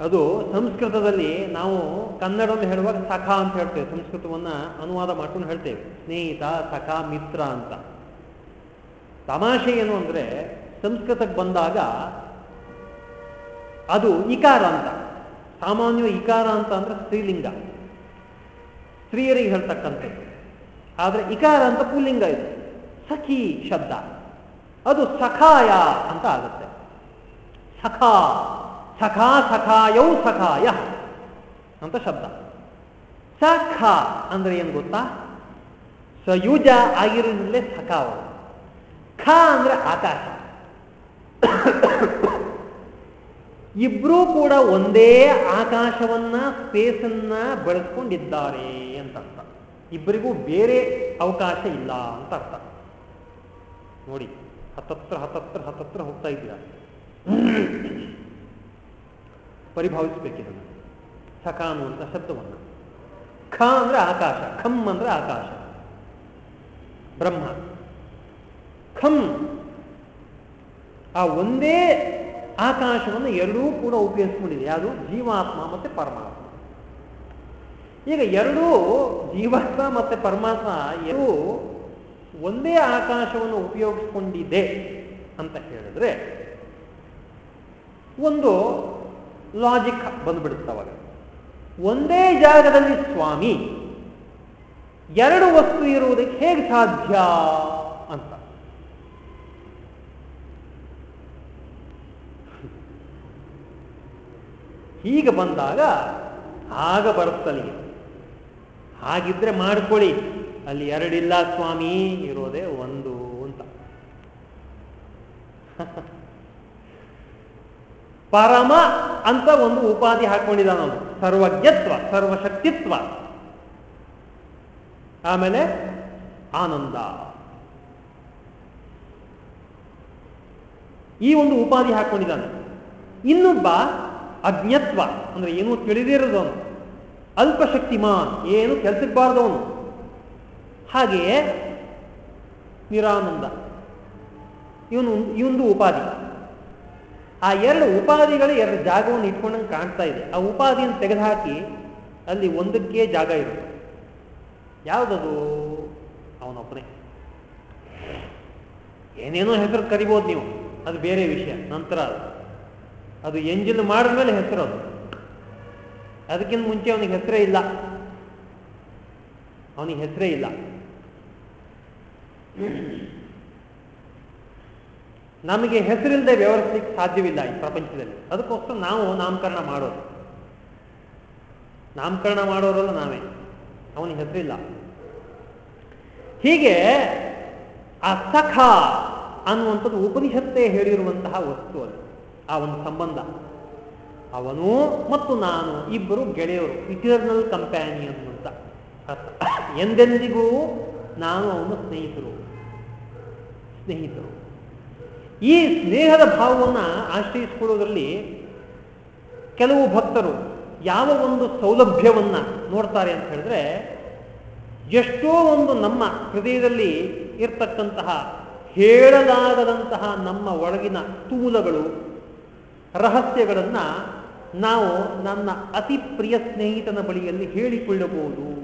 ಅದು ಸಂಸ್ಕೃತದಲ್ಲಿ ನಾವು ಕನ್ನಡವನ್ನು ಹೇಳುವಾಗ ಸಖ ಅಂತ ಹೇಳ್ತೇವೆ. ಸಂಸ್ಕೃತವನ್ನ ಅನುವಾದ ಮಾಡ್ಕೊಂಡು ಹೇಳ್ತೇವೆ. ಸ್ನೇಹಿತ, ಸಖ, ಮಿತ್ರ ಅಂತ. ತಮಾಷೆ ಏನು ಅಂದ್ರೆ ಸಂಸ್ಕೃತಕ್ಕೆ ಬಂದಾಗ ಅದು ಇಕಾರ ಅಂತ. ಸಾಮಾನ್ಯ ಇಕಾರ ಅಂತ ಅಂದ್ರೆ ಸ್ತ್ರೀಲಿಂಗ. ಸ್ತ್ರೀಯರಿಗೆ ಹೇಳ್ತಕ್ಕಂಥದ್ದು. ಆದರೆ ಇಕಾರ ಅಂತ ಪುಲ್ಲಿಂಗ ಇದು. ಸಖಿ ಶಬ್ದ. ಅದು ಸಖಾಯ ಅಂತ ಆಗುತ್ತೆ. ಸಖಾ ಸಖಾ, ಸಖಾಯೌ, ಸಖಾಯ ಅಂತ ಶಬ್ದ. ಸಖ ಅಂದ್ರೆ ಏನು ಗೊತ್ತಾ? ಸಯುಜ ಆಗಿರೋದ್ರಲ್ಲೇ ಸಖಾವ ಖ ಅಂದ್ರೆ ಆಕಾಶ. ಇಬ್ರೂ ಕೂಡ ಒಂದೇ ಆಕಾಶವನ್ನ, ಸ್ಪೇಸನ್ನ ಬಳಸ್ಕೊಂಡಿದ್ದಾರೆ ಅಂತ ಅರ್ಥ ಇಬ್ಬರಿಗೂ ಬೇರೆ ಅವಕಾಶ ಇಲ್ಲ ಅಂತ ಅರ್ಥ ನೋಡಿ, ಹತ್ತತ್ರ ಹತ್ತತ್ರ ಹತ್ತತ್ರ ಹೋಗ್ತಾ ಇದ್ದೀರಾ? ಪರಿಭಾವಿಸ್ಬೇಕಿದನ್ನು. ಸಖ ಅನ್ನುವಂಥ ಶಬ್ದವನ್ನು. ಖ ಅಂದ್ರೆ ಆಕಾಶ, ಖಂ ಅಂದ್ರೆ ಆಕಾಶ. ಬ್ರಹ್ಮ. ಖಂ ಆ ಒಂದೇ ಆಕಾಶವನ್ನು ಎರಡೂ ಕೂಡ ಉಪಯೋಗಿಸ್ಕೊಂಡಿದೆ. ಯಾವುದು? ಜೀವಾತ್ಮ ಮತ್ತೆ ಪರಮಾತ್ಮ. ಈಗ ಎರಡೂ ಜೀವಾತ್ಮ ಮತ್ತೆ ಪರಮಾತ್ಮ ಎರಡೂ ಒಂದೇ ಆಕಾಶವನ್ನು ಉಪಯೋಗಿಸ್ಕೊಂಡಿದೆ ಅಂತ ಹೇಳಿದ್ರೆ ಒಂದು ಲಾಜಿಕ್ ಬಂದ್ಬಿಡುತ್ತವಾಗ ಒಂದೇ ಜಾಗದಲ್ಲಿ ಸ್ವಾಮಿ, ಎರಡು ವಸ್ತು ಇರುವುದಕ್ಕೆ ಹೇಗೆ ಸಾಧ್ಯ ಅಂತ ಹೀಗೆ ಬಂದಾಗ ಆಗ ಬರುತ್ತಲಿ. ಹಾಗಿದ್ರೆ ಮಾಡ್ಕೊಳ್ಳಿ. ಅಲ್ಲಿ ಎರಡಿಲ್ಲ ಸ್ವಾಮಿ ಇರೋದೇ ಒಂದು ಅಂತ. ಪರಮ ಅಂತ ಒಂದು ಉಪಾಧಿ ಹಾಕೊಂಡಿದ್ದಾನ ಅವನು. ಸರ್ವಜ್ಞತ್ವ, ಸರ್ವಶಕ್ತಿತ್ವ. ಆಮೇಲೆ ಆನಂದ. ಈ ಒಂದು ಉಪಾಧಿ ಹಾಕೊಂಡಿದ್ದಾನೆ. ಇನ್ನೊಬ್ಬ ಅಜ್ಞತ್ವ, ಅಂದ್ರೆ ಏನೂ ತಿಳಿದಿರೋದವನು ಅಲ್ಪಶಕ್ತಿಮಾನ್, ಏನು ಕೆಲಸಕ್ಕೆ ಬಾರದವನು ಹಾಗೆಯೇ ನಿರಾನಂದ. ಇವನು ಇವೊಂದು ಉಪಾಧಿ. ಆ ಎರಡು ಉಪಾಧಿಗಳು ಎರಡು ಜಾಗವನ್ನು ಇಟ್ಕೊಂಡಂಗೆ ಕಾಣ್ತಾ ಇದೆ. ಆ ಉಪಾಧಿಯನ್ನು ತೆಗೆದುಹಾಕಿ ಅಲ್ಲಿ ಒಂದಕ್ಕೆ ಜಾಗ ಇರುತ್ತೆ. ಯಾವುದದು? ಅವನೊಬ್ಬನೇ. ಏನೇನೋ ಹೆಸರು ಕರಿಬೋದು ನೀವು. ಅದು ಬೇರೆ ವಿಷಯ. ನಂತರ ಅದು. ಅದು ಎಂಜಿನ್ ಮಾಡಿದ ಮೇಲೆ ಹೆಸರು ಅದು. ಅದಕ್ಕಿಂತ ಮುಂಚೆ ಅವನಿಗೆ ಹೆಸರೇ ಇಲ್ಲ. ಅವನಿಗೆ ಹೆಸರೇ ಇಲ್ಲ. ನಮಗೆ ಹೆಸರಿಲ್ಲದೆ ವ್ಯವಹರಿಸಲಿಕ್ಕೆ ಸಾಧ್ಯವಿಲ್ಲ ಈ ಪ್ರಪಂಚದಲ್ಲಿ. ಅದಕ್ಕೋಸ್ಕರ ನಾವು ನಾಮಕರಣ ಮಾಡೋದು. ನಾಮಕರಣ ಮಾಡೋರಲ್ಲ ನಾವೇ. ಅವನಿಗೆ ಹೆಸರಿಲ್ಲ ಹೀಗೆ ಆ ಸಖ ಅನ್ನುವಂಥದ್ದು ಉಪನಿಷತ್ತೇ ಹೇಳಿರುವಂತಹ ವಸ್ತು ಅದು. ಆ ಒಂದು ಸಂಬಂಧ. ಅವನು ಮತ್ತು ನಾನು ಇಬ್ಬರು ಗೆಳೆಯರು ಇಟರ್ನಲ್ ಕಂಪ್ಯಾನಿಯನ್ ಅಂತ. ಅರ್ಥ ಎಂದೆಂದಿಗೂ ನಾನು ಅವನು ಸ್ನೇಹಿತರು. ಸ್ನೇಹಿತರು. ಈ ಸ್ನೇಹದ ಭಾವವನ್ನು ಆಶ್ರಯಿಸಿಕೊಳ್ಳುವುದರಲ್ಲಿ ಕೆಲವು ಭಕ್ತರು ಯಾವ ಒಂದು ಸೌಲಭ್ಯವನ್ನ ನೋಡ್ತಾರೆ ಅಂತ ಹೇಳಿದ್ರೆ, ಎಷ್ಟೋ ಒಂದು ನಮ್ಮ ಹೃದಯದಲ್ಲಿ ಇರ್ತಕ್ಕಂತಹ ಹೇಳಲಾಗದಂತಹ ನಮ್ಮ ಒಳಗಿನ ತೂಲಗಳು ರಹಸ್ಯಗಳನ್ನು ನಾವು ನನ್ನ ಅತಿ ಪ್ರಿಯ ಸ್ನೇಹಿತನ ಬಳಿಯಲ್ಲಿ ಹೇಳಿಕೊಳ್ಳಬಹುದು.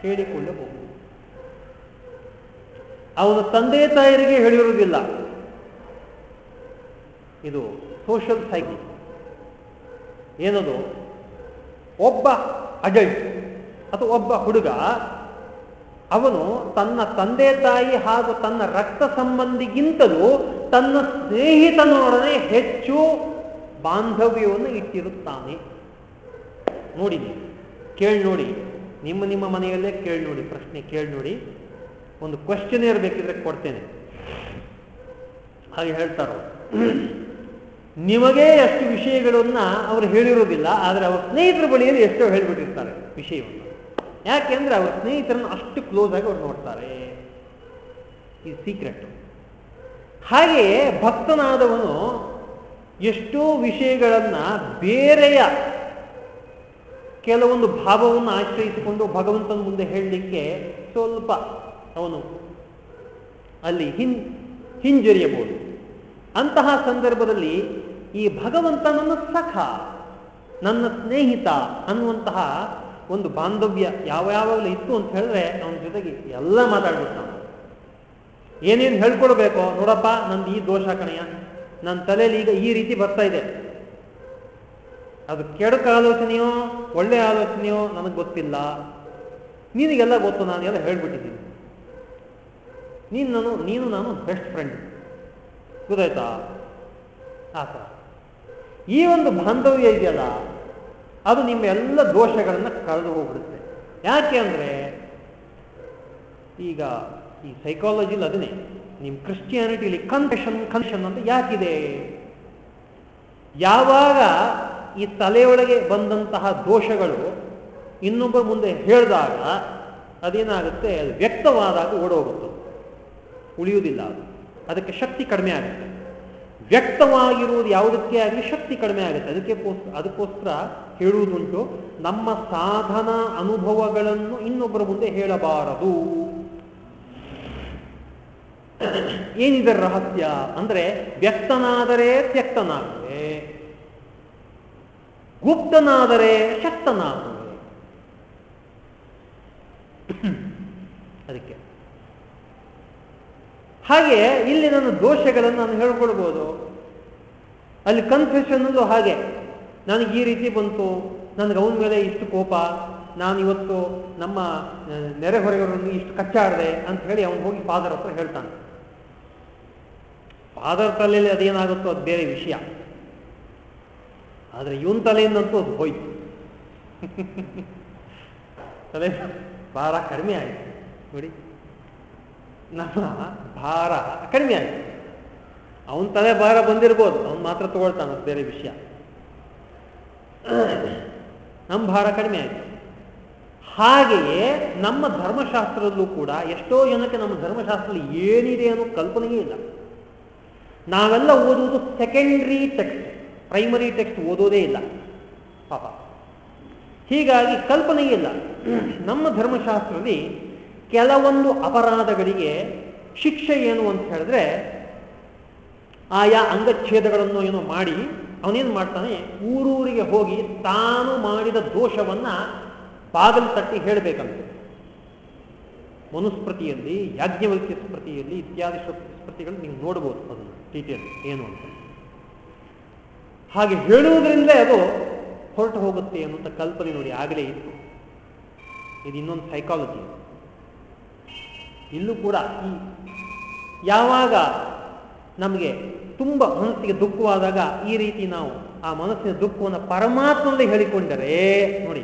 ಹೇಳಿಕೊಳ್ಳಬಹುದು. ಅವನ ತಂದೆ ತಾಯರಿಗೆ ಹೇಳಿರುವುದಿಲ್ಲ. ಇದು ಸೋಷಲ್ ಸೈಕಿ ಏನದು? ಒಬ್ಬ ಅಡಲ್ಟ್ ಅಥವಾ ಒಬ್ಬ ಹುಡುಗ, ಅವನು ತನ್ನ ತಂದೆ ತಾಯಿ ಹಾಗೂ ತನ್ನ ರಕ್ತ ಸಂಬಂಧಿಗಿಂತಲೂ ತನ್ನ ಸ್ನೇಹಿತನೊಡನೆ ಹೆಚ್ಚು ಬಾಂಧವ್ಯವನ್ನು ಇಟ್ಟಿರುತ್ತಾನೆ. ನೋಡಿ ಕೇಳಿ ನೋಡಿ, ನಿಮ್ಮ ನಿಮ್ಮ ಮನೆಯಲ್ಲೇ ಕೇಳಿ ನೋಡಿ, ಪ್ರಶ್ನೆ ಕೇಳಿ ನೋಡಿ. ಒಂದು ಕ್ವಶನ್ ಇರಬೇಕಿದ್ರೆ ಕೊಡ್ತೇನೆ. ಹಾಗೆ ಹೇಳ್ತಾರೋ ನಿಮಗೆ ಎಷ್ಟು ವಿಷಯಗಳನ್ನ ಅವರು ಹೇಳಿರೋದಿಲ್ಲ, ಆದರೆ ಅವರ ಸ್ನೇಹಿತರ ಬಳಿಯಲ್ಲಿ ಎಷ್ಟೋ ಹೇಳಿಬಿಟ್ಟಿರ್ತಾರೆ ವಿಷಯವನ್ನು. ಯಾಕೆಂದ್ರೆ ಅವ್ರ ಸ್ನೇಹಿತರನ್ನು ಅಷ್ಟು ಕ್ಲೋಸ್ ಆಗಿ ಅವ್ರು ನೋಡ್ತಾರೆ. ಈ ಸೀಕ್ರೆಟ್ ಹಾಗೆಯೇ ಭಕ್ತನಾದವನು ಎಷ್ಟೋ ವಿಷಯಗಳನ್ನ ಬೇರೆಯ ಕೆಲವೊಂದು ಭಾವವನ್ನು ಆಶ್ರಯಿಸಿಕೊಂಡು ಭಗವಂತನ ಮುಂದೆ ಹೇಳಲಿಕ್ಕೆ ಸ್ವಲ್ಪ ಅವನು ಅಲ್ಲಿ ಹಿನ್, ಹಿಂಜರಿಯಬಹುದು. ಅಂತಹ ಸಂದರ್ಭದಲ್ಲಿ ಈ ಭಗವಂತನನ್ನು ಸಖ, ನನ್ನ ಸ್ನೇಹಿತ ಅನ್ನುವಂತಹ ಒಂದು ಬಾಂಧವ್ಯ ಯಾವ ಯಾವಾಗಲೂ ಇತ್ತು ಅಂತ ಹೇಳಿದ್ರೆ ಅವನ ಜೊತೆಗೆ ಎಲ್ಲ ಮಾತಾಡ್ಬಿಡ್ತಾನೆ ಏನೇನು ಹೇಳ್ಕೊಡ್ಬೇಕೋ? ನೋಡಪ್ಪ, ನಂದು ಈ ದೋಷ ಕಣಯ್ಯ. ನನ್ನ ತಲೆಯಲ್ಲಿ ಈಗ ಈ ರೀತಿ ಬರ್ತಾ ಇದೆ. ಅದು ಕೆಡಕ ಆಲೋಚನೆಯೋ, ಒಳ್ಳೆ ಆಲೋಚನೆಯೋ ನನಗೆ ಗೊತ್ತಿಲ್ಲ. ನಿನಗೆಲ್ಲ ಗೊತ್ತು ನಾನು ಎಲ್ಲ ಹೇಳ್ಬಿಟ್ಟಿದ್ದೀನಿ. ನೀನು ನಾನು ನೀನು ನಾನು ಬೆಸ್ಟ್ ಫ್ರೆಂಡ್ ಗೊತ್ತಾಯ್ತಾ? ಆ ಈ ಒಂದು ಬಾಂಧವ್ಯ ಇದೆಯಲ್ಲ, ಅದು ನಿಮ್ಮ ಎಲ್ಲ ದೋಷಗಳನ್ನು ಕಳೆದು ಹೋಗ್ಬಿಡುತ್ತೆ. ಯಾಕೆ ಅಂದರೆ, ಈಗ ಈ ಸೈಕಾಲಜಿಲಿ ಅದನ್ನೇ. ನಿಮ್ಮ ಕ್ರಿಶ್ಚಿಯಾನಿಟಿಲಿ ಕನ್ಫೆಷನ್ ಕನ್ಫೆಷನ್ ಅಂತ ಯಾಕಿದೆ? ಯಾವಾಗ ಈ ತಲೆಯೊಳಗೆ ಬಂದಂತಹ ದೋಷಗಳು ಇನ್ನೊಬ್ಬ ಮುಂದೆ ಹೇಳಿದಾಗ ಅದೇನಾಗುತ್ತೆ? ಅದು ವ್ಯಕ್ತವಾದಾಗ ಓಡೋಗುತ್ತೆ. ಉಳಿಯುವುದಿಲ್ಲ ಅದು. ಅದಕ್ಕೆ ಶಕ್ತಿ ಕಡಿಮೆ ಆಗುತ್ತೆ. ವ್ಯಕ್ತವಾಗಿರುವುದು ಯಾವುದಕ್ಕೆ ಆಗಲಿ ಶಕ್ತಿ ಕಡಿಮೆ ಆಗುತ್ತೆ. ಅದಕ್ಕೆ ಅದಕ್ಕೋಸ್ಕರ ಹೇಳುವುದುಂಟು, ನಮ್ಮ ಸಾಧನ ಅನುಭವಗಳನ್ನು ಇನ್ನೊಬ್ಬರ ಮುಂದೆ ಹೇಳಬಾರದು. ಏನಿದೆ ರಹಸ್ಯ ಅಂದ್ರೆ ವ್ಯಕ್ತನಾದರೆ ತ್ಯಕ್ತನಾಗುವೆ. ಗುಪ್ತನಾದರೆ ಶಕ್ತನಾಗುವೆ. ಅದಕ್ಕೆ. ಹಾಗೆ ಇಲ್ಲಿ ನನ್ನ ದೋಷಗಳನ್ನು ನಾನು ಹೇಳ್ಕೊಳ್ಬೋದು ಅಲ್ಲಿ ಕನ್ಫ್ಯೂಷನ್ ಕನ್ಫೆಷನ್ನಲ್ಲೂ ಹಾಗೆ. ನನಗೆ ಈ ರೀತಿ ಬಂತು, ನನಗೆ ಅವನ ಮೇಲೆ ಇಷ್ಟು ಕೋಪ, ನಾನು ಇವತ್ತು ನಮ್ಮ ನೆರೆಹೊರೆಯವರನ್ನು ಇಷ್ಟು ಕಚ್ಚಾಡಿದೆ ಅಂತ ಹೇಳಿ ಅವನು ಹೋಗಿ ಫಾದರ್ ಹತ್ರ ಹೇಳ್ತಾನೆ. ಫಾದರ್ ತಲೆಯಲ್ಲಿ ಅದೇನಾಗುತ್ತೋ ಅದು ಬೇರೆ ವಿಷಯ. ಆದರೆ ಇವನ್ ತಲೆಯಿಂದಂತೂ ಅದು ಹೋಯ್ತು. ತಲೆ ಭಾರ ಕಡಿಮೆ ಆಯಿತು. ನೋಡಿ, ನಮ್ಮ ಭಾರ ಕಡಿಮೆ ಆಯಿತು. ಅವನ ತಲೆ ಭಾರ ಬಂದಿರ್ಬೋದು, ಅವನು ಮಾತ್ರ ತಗೊಳ್ತಾನ ಬೇರೆ ವಿಷಯ. ನಮ್ಮ ಭಾರ ಕಡಿಮೆ ಆಯಿತು. ಹಾಗೆಯೇ ನಮ್ಮ ಧರ್ಮಶಾಸ್ತ್ರದಲ್ಲೂ ಕೂಡ ಎಷ್ಟೋ ಜನಕ್ಕೆ ನಮ್ಮ ಧರ್ಮಶಾಸ್ತ್ರದಲ್ಲಿ ಏನಿದೆ ಅನ್ನೋ ಕಲ್ಪನೆಯೇ ಇಲ್ಲ. ನಾವೆಲ್ಲ ಓದುವುದು ಸೆಕೆಂಡ್ರಿ ಟೆಕ್ಸ್ಟ್ ಪ್ರೈಮರಿ ಟೆಕ್ಸ್ಟ್ ಓದೋದೇ ಇಲ್ಲ. ಪಾಪ. ಹೀಗಾಗಿ ಕಲ್ಪನೆ ಇಲ್ಲ. ನಮ್ಮ ಧರ್ಮಶಾಸ್ತ್ರದಲ್ಲಿ ಕೆಲವೊಂದು ಅಪರಾಧಗಳಿಗೆ ಶಿಕ್ಷೆ ಏನು ಅಂತ ಹೇಳಿದ್ರೆ ಆಯಾ ಅಂಗಚ್ಛೇದಗಳನ್ನು ಏನೋ ಮಾಡಿ ಅವನೇನು ಮಾಡ್ತಾನೆ? ಊರೂರಿಗೆ ಹೋಗಿ ತಾನು ಮಾಡಿದ ದೋಷವನ್ನ ಬಾಗಲು ತಟ್ಟಿ ಹೇಳಬೇಕಂತೆ. ಮನುಸ್ಮೃತಿಯಲ್ಲಿ ಯಾಜ್ಞವಲ್ಕ್ಯ ಸ್ಮೃತಿಯಲ್ಲಿ ಇತ್ಯಾದಿ ಸ್ಮೃತಿಗಳು ನೀವು ನೋಡ್ಬೋದು ಅದನ್ನು. ಡೀಟೇಲ್ ಏನು ಅಂತ. ಹಾಗೆ ಹೇಳುವುದರಿಂದಲೇ ಅದು ಹೊರಟು ಹೋಗುತ್ತೆ ಅನ್ನುವಂಥ ಕಲ್ಪನೆ ನೋಡಿ ಆಗಲೇ ಇತ್ತು. ಇದು ಇನ್ನೊಂದು ಸೈಕಾಲಜಿ ಇಲ್ಲೂ ಕೂಡ ಈ ಯಾವಾಗ ನಮಗೆ ತುಂಬ ಮನಸ್ಸಿಗೆ ದುಃಖವಾದಾಗ ಈ ರೀತಿ ನಾವು ಆ ಮನಸ್ಸಿನ ದುಃಖವನ್ನು ಪರಮಾತ್ಮದಲ್ಲಿ ಹೇಳಿಕೊಂಡರೆ, ನೋಡಿ,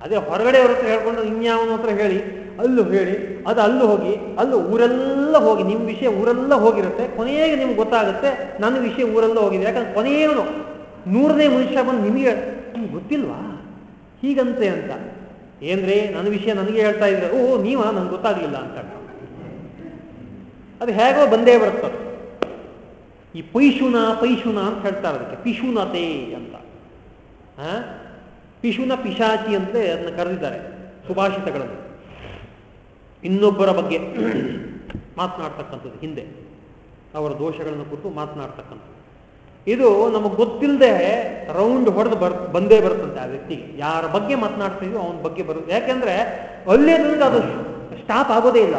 ಅದೇ ಹೊರಗಡೆ ಅವ್ರ ಹತ್ರ ಹೇಳ್ಕೊಂಡು ಇನ್ಯಾವನ ಹತ್ರ ಹೇಳಿ ಅಲ್ಲೂ ಹೇಳಿ, ಅದು ಅಲ್ಲೂ ಹೋಗಿ, ಅಲ್ಲೂ ಊರೆಲ್ಲ ಹೋಗಿ, ನಿಮ್ಮ ವಿಷಯ ಊರೆಲ್ಲ ಹೋಗಿರುತ್ತೆ, ಕೊನೆಗೆ ನಿಮ್ಗೆ ಗೊತ್ತಾಗುತ್ತೆ, ನನ್ನ ವಿಷಯ ಊರೆಲ್ಲ ಹೋಗಿದೆ. ಯಾಕಂದ್ರೆ ಕೊನೆಯವನು ನೂರನೇ ಮನುಷ್ಯ ಬಂದು ನಿಮಗೆ, ನಿಮ್ಗೆ ಗೊತ್ತಿಲ್ವಾ? ಹೀಗಂತೆ ಅಂತ. ಏನ್ರಿ, ನನ್ನ ವಿಷಯ ನನಗೆ ಹೇಳ್ತಾ ಇದ್ರೆ ಓ ನೀವ ನನ್ಗೆ ಗೊತ್ತಾಗ್ಲಿಲ್ಲ ಅಂತ ಅದು ಹೇಗೋ ಬಂದೇ ಬರುತ್ತೆ ಈ ಪೈಶುನ ಪೈಶುನ ಅಂತ ಹೇಳ್ತಾರೆ ಅದಕ್ಕೆ, ಪಿಶುನತೆ ಅಂತ. ಪಿಶುನ ಪಿಶಾಚಿ ಅಂತ ಅದನ್ನ ಕರೆದಿದ್ದಾರೆ ಸುಭಾಷಿತಗಳನ್ನು ಇನ್ನೊಬ್ಬರ ಬಗ್ಗೆ ಮಾತನಾಡ್ತಕ್ಕಂಥದ್ದು ಹಿಂದೆ. ಅವರ ದೋಷಗಳನ್ನು ಕುರಿತು ಮಾತನಾಡ್ತಕ್ಕಂಥದ್ದು. ಇದು ನಮಗೆ ಗೊತ್ತಿಲ್ಲದೆ ರೌಂಡ್ ಹೊಡೆದು ಬರ್, ಬಂದೇ ಬರುತ್ತಂತೆ ಆ ವ್ಯಕ್ತಿಗೆ. ಯಾರ ಬಗ್ಗೆ ಮಾತನಾಡ್ತೀವಿ ಅವನ ಬಗ್ಗೆ ಬರುತ್ತೆ ಯಾಕೆಂದ್ರೆ ಅಲ್ಲೇ ಅದು ಸ್ಟಾಪ್ ಆಗೋದೇ ಇಲ್ಲ.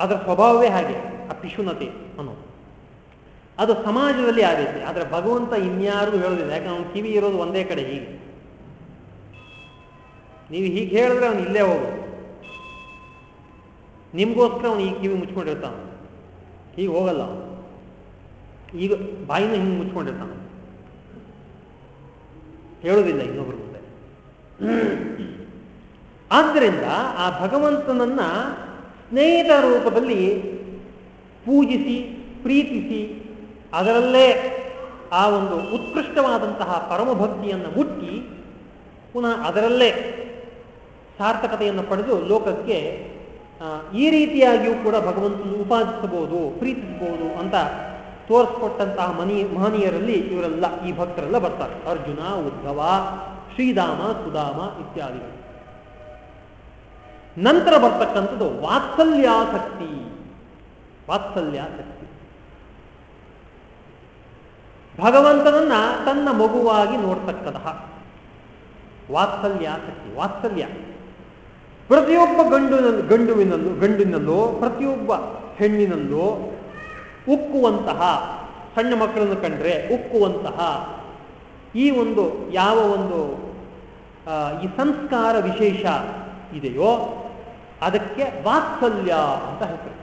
ಅದರ ಸ್ವಭಾವವೇ ಹಾಗೆ, ಆ ಪಿಶುನತೆ ಅನ್ನೋದು. ಅದು ಸಮಾಜದಲ್ಲಿ ಆ ರೀತಿ. ಆದರೆ ಭಗವಂತ ಇನ್ಯಾರು ಹೇಳೋದಿಲ್ಲ. ಯಾಕಂದ್ರೆ ಅವನು ಕಿವಿ ಇರೋದು ಒಂದೇ ಕಡೆ ಹೀಗೆ. ನೀವು ಹೀಗೆ ಹೇಳಿದ್ರೆ ಅವನು ಇಲ್ಲೇ ಹೋಗು ನಿಮ್ಗೋಸ್ಕರ ಅವನು ಈ ಕಿವಿ ಮುಚ್ಕೊಂಡಿರ್ತಾನೆ. ಈಗ ಹೋಗಲ್ಲ. ಈಗ ಬಾಯಿನ ಹಿಂಗೆ ಮುಚ್ಕೊಂಡಿರ್ತಾನೆ. ಹೇಳೋದಿಲ್ಲ ಇನ್ನೊಬ್ಬರ ಮುಂದೆ. ಆದ್ದರಿಂದ ಆ ಭಗವಂತನನ್ನ ಸ್ನೇಹಿತ ರೂಪದಲ್ಲಿ ಪೂಜಿಸಿ, ಪ್ರೀತಿಸಿ, ಅದರಲ್ಲೇ ಆ ಒಂದು ಉತ್ಕೃಷ್ಟವಾದಂತಹ ಪರಮಭಕ್ತಿಯನ್ನು ಮುಟ್ಟಿ, ಪುನಃ ಅದರಲ್ಲೇ ಸಾರ್ಥಕತೆಯನ್ನು ಪಡೆದು ಲೋಕಕ್ಕೆ ಈ ರೀತಿಯಾಗಿಯೂ ಕೂಡ ಭಗವಂತನ ಉಪಾದಿಸಬಹುದು ಪ್ರೀತಿಸಬಹುದು ಅಂತ ತೋರಿಸ್ಕೊಟ್ಟಂತಹ ಮನಿ, ಮಹನೀಯರಲ್ಲಿ ಇವರೆಲ್ಲ ಈ ಭಕ್ತರೆಲ್ಲ ಬರ್ತಾರೆ. ಅರ್ಜುನ, ಉದ್ಧವ, ಶ್ರೀಧಾಮ, ಸುಧಾಮ ಇತ್ಯಾದಿಗಳು. ನಂತರ ಬರ್ತಕ್ಕಂಥದ್ದು ವಾತ್ಸಲ್ಯಾಸಕ್ತಿ. ವಾತ್ಸಲ್ಯಾಸಕ್ತಿ. ಭಗವಂತನನ್ನ ತನ್ನ ಮಗುವಾಗಿ ನೋಡ್ತಕ್ಕಂತಹ ವಾತ್ಸಲ್ಯಾಸಕ್ತಿ, ವಾತ್ಸಲ್ಯ. ಪ್ರತಿಯೊಬ್ಬ ಗಂಡು ಗಂಡುವಿನಲ್ಲೂ, ಗಂಡಿನಲ್ಲೂ, ಪ್ರತಿಯೊಬ್ಬ ಹೆಣ್ಣಿನಲ್ಲೂ ಉಕ್ಕುವಂತಹ, ಸಣ್ಣ ಮಕ್ಕಳನ್ನು ಕಂಡ್ರೆ ಉಕ್ಕುವಂತಹ ಈ ಒಂದು ಯಾವ ಒಂದು ಈ ಸಂಸ್ಕಾರ ವಿಶೇಷ ಇದೆಯೋ ಅದಕ್ಕೆ ವಾತ್ಸಲ್ಯ ಅಂತ ಹೆಸರು.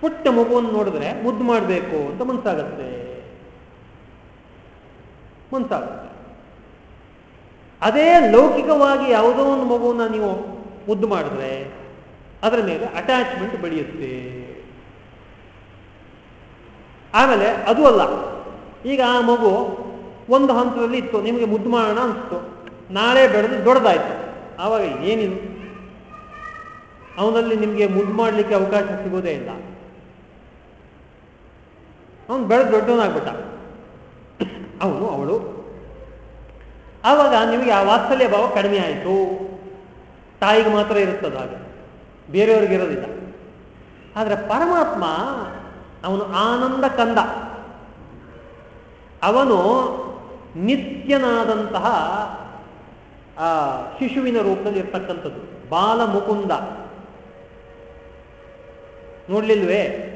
ಪುಟ್ಟ ಮಗುವನ್ನು ನೋಡಿದ್ರೆ ಮುದ್ದು ಮಾಡಬೇಕು ಅಂತ ಮನಸ್ಸಾಗತ್ತೆ ಮನಸ್ಸಾಗುತ್ತೆ ಅದೇ ಲೌಕಿಕವಾಗಿ ಯಾವುದೋ ಒಂದು ಮಗುವನ್ನ ನೀವು ಮುದ್ದು ಮಾಡಿದ್ರೆ ಅದರ ಮೇಲೆ ಅಟ್ಯಾಚ್ಮೆಂಟ್ ಬೆಳೆಯುತ್ತೆ. ಆಮೇಲೆ ಅದು ಅಲ್ಲ. ಈಗ ಆ ಮಗು ಒಂದು ಹಂತದಲ್ಲಿ ಇತ್ತು, ನಿಮಗೆ ಮುದ್ದು ಮಾಡೋಣ ಅನಿಸ್ತು. ನಾಳೆ ಬೆಳೆದು ದೊಡ್ಡದಾಯ್ತು. ಆವಾಗ ಏನಿದು? ಅವನಲ್ಲಿ ನಿಮಗೆ ಮುದ್ದು ಮಾಡಲಿಕ್ಕೆ ಅವಕಾಶ ಸಿಗೋದೇ ಇಲ್ಲ. ಅವನು ಬೆಳೆದು ದೊಡ್ಡವನಾಗ್ಬಿಟ್ಟ. ಅವನು, ಅವಳು. ಆವಾಗ ನಿಮಗೆ ಆ ವಾತ್ಸಲ್ಯ ಭಾವ ಕಡಿಮೆ ಆಯಿತು. ತಾಯಿಗೆ ಮಾತ್ರ ಇರುತ್ತದೆ ಹಾಗೆ. ಬೇರೆಯವ್ರಿಗೆ ಇರೋದಿಲ್ಲ. ಆದರೆ ಪರಮಾತ್ಮ ಅವನು ಆನಂದ ಕಂದ. ಅವನು ನಿತ್ಯನಾದಂತಹ, ಆ, ಶಿಶುವಿನ ರೂಪದಲ್ಲಿ ಇರ್ತಕ್ಕಂಥದ್ದು. ಬಾಲ ಮುಕುಂದ. ನೋಡ್ಲಿಲ್ವೇ?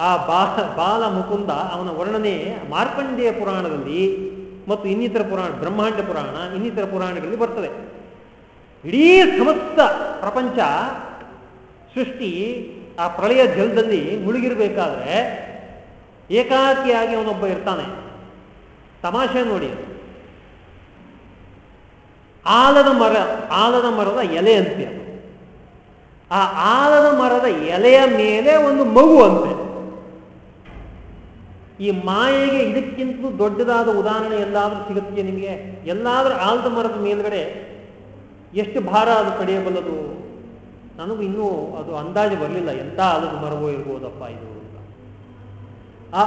ಆ ಬಾಲ ಬಾಲ ಮುಕುಂದ ಅವನ ವರ್ಣನೆ ಮಾರ್ಕಂಡೇಯ ಪುರಾಣದಲ್ಲಿ ಮತ್ತು ಇನ್ನಿತರ ಪುರಾಣ, ಬ್ರಹ್ಮಾಂಡ ಪುರಾಣ ಇನ್ನಿತರ ಪುರಾಣಗಳಲ್ಲಿ ಬರ್ತದೆ. ಇಡೀ ಸಮಸ್ತ ಪ್ರಪಂಚ ಸೃಷ್ಟಿ ಆ ಪ್ರಳಯ ಜಲದಲ್ಲಿ ಮುಳುಗಿರಬೇಕಾದ್ರೆ ಏಕಾಕಿಯಾಗಿ ಅವನೊಬ್ಬ ಇರ್ತಾನೆ. ತಮಾಷೆ ನೋಡಿ. ಆಲದ ಮರ, ಆಲದ ಮರದ ಎಲೆ ಅಂತೆ. ಆ ಆಲದ ಮರದ ಎಲೆಯ ಮೇಲೆ ಒಂದು ಮಗು ಅಂತೆ. ಈ ಮಾಯೆಗೆ ಇದಕ್ಕಿಂತಲೂ ದೊಡ್ಡದಾದ ಉದಾಹರಣೆ ಎಲ್ಲಾದ್ರೂ ಸಿಗುತ್ತೆ ನಿಮಗೆ? ಎಲ್ಲಾದ್ರೂ ಆಲದ ಮರದ ಮೇಲ್ಗಡೆ ಎಷ್ಟು ಭಾರ ಅದು ಕಡಿಯಬಲ್ಲದು? ನನಗೂ ಇನ್ನೂ ಅದು ಅಂದಾಜು ಬರಲಿಲ್ಲ. ಎಂಥ ಆಲದ ಮರವೋ ಇರ್ಬೋದಪ್ಪ ಇದು ಆ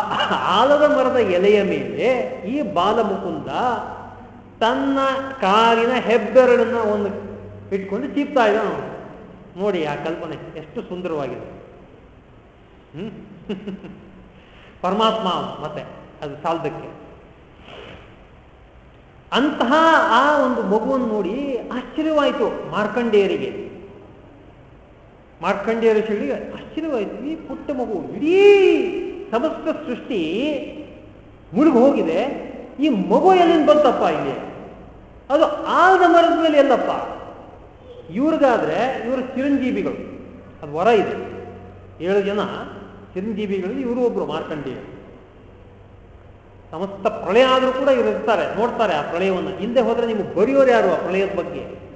ಆಲದ ಮರದ ಎಲೆಯ ಮೇಲೆ ಈ ಬಾಲಮುಕುಂದ ತನ್ನ ಕಾಲಿನ ಹೆಬ್ಬೆರಳನ್ನ ಒಂದು ಇಟ್ಕೊಂಡು ಚೀಪ್ತಾ ಇದ್ದ ನೋಡಿ, ಆ ಕಲ್ಪನೆ ಎಷ್ಟು ಸುಂದರವಾಗಿದೆ. ಹ್ಮ್? ಪರಮಾತ್ಮ ಮತ್ತೆ ಅದು ಸಾಲದಕ್ಕೆ. ಅಂತಹ ಆ ಒಂದು ಮಗುವನ್ನು ನೋಡಿ ಆಶ್ಚರ್ಯವಾಯಿತು ಮಾರ್ಕಂಡೇಯರಿಗೆ. ಮಾರ್ಕಂಡೇಯರ ಶೈಲಿ ಆಶ್ಚರ್ಯವಾಯಿತು, ಈ ಪುಟ್ಟ ಮಗು ಇಡೀ ಸಮಸ್ತ ಸೃಷ್ಟಿ ಮುಳುಗು ಹೋಗಿದೆ. ಈ ಮಗು ಎಲ್ಲಿಂದ ಬಂತಪ್ಪ ಇಲ್ಲಿ? ಅದು ಆದ ಮರದ ಮೇಲೆ ಎಲ್ಲಪ್ಪ ಇವ್ರಿಗಾದ್ರೆ ಇವರು ಚಿರಂಜೀವಿಗಳು. ಅದು ವರ ಇದೆ. ಏಳು ಜನ ಚಿರಂಜೀವಿಗಳಲ್ಲಿ ಇವರು ಒಬ್ರು ಮಾರ್ಕಂಡೇಯ ಸಮಸ್ತ ಪ್ರಳಯ ಆದರೂ ಕೂಡ ಇವರು ಇರ್ತಾರೆ, ನೋಡ್ತಾರೆ ಆ ಪ್ರಳಯವನ್ನು. ಹಿಂದೆ ಹೋದರೆ ನಿಮಗೆ ಬರೆಯೋರು ಯಾರು ಆ ಪ್ರಳಯದ ಬಗ್ಗೆ?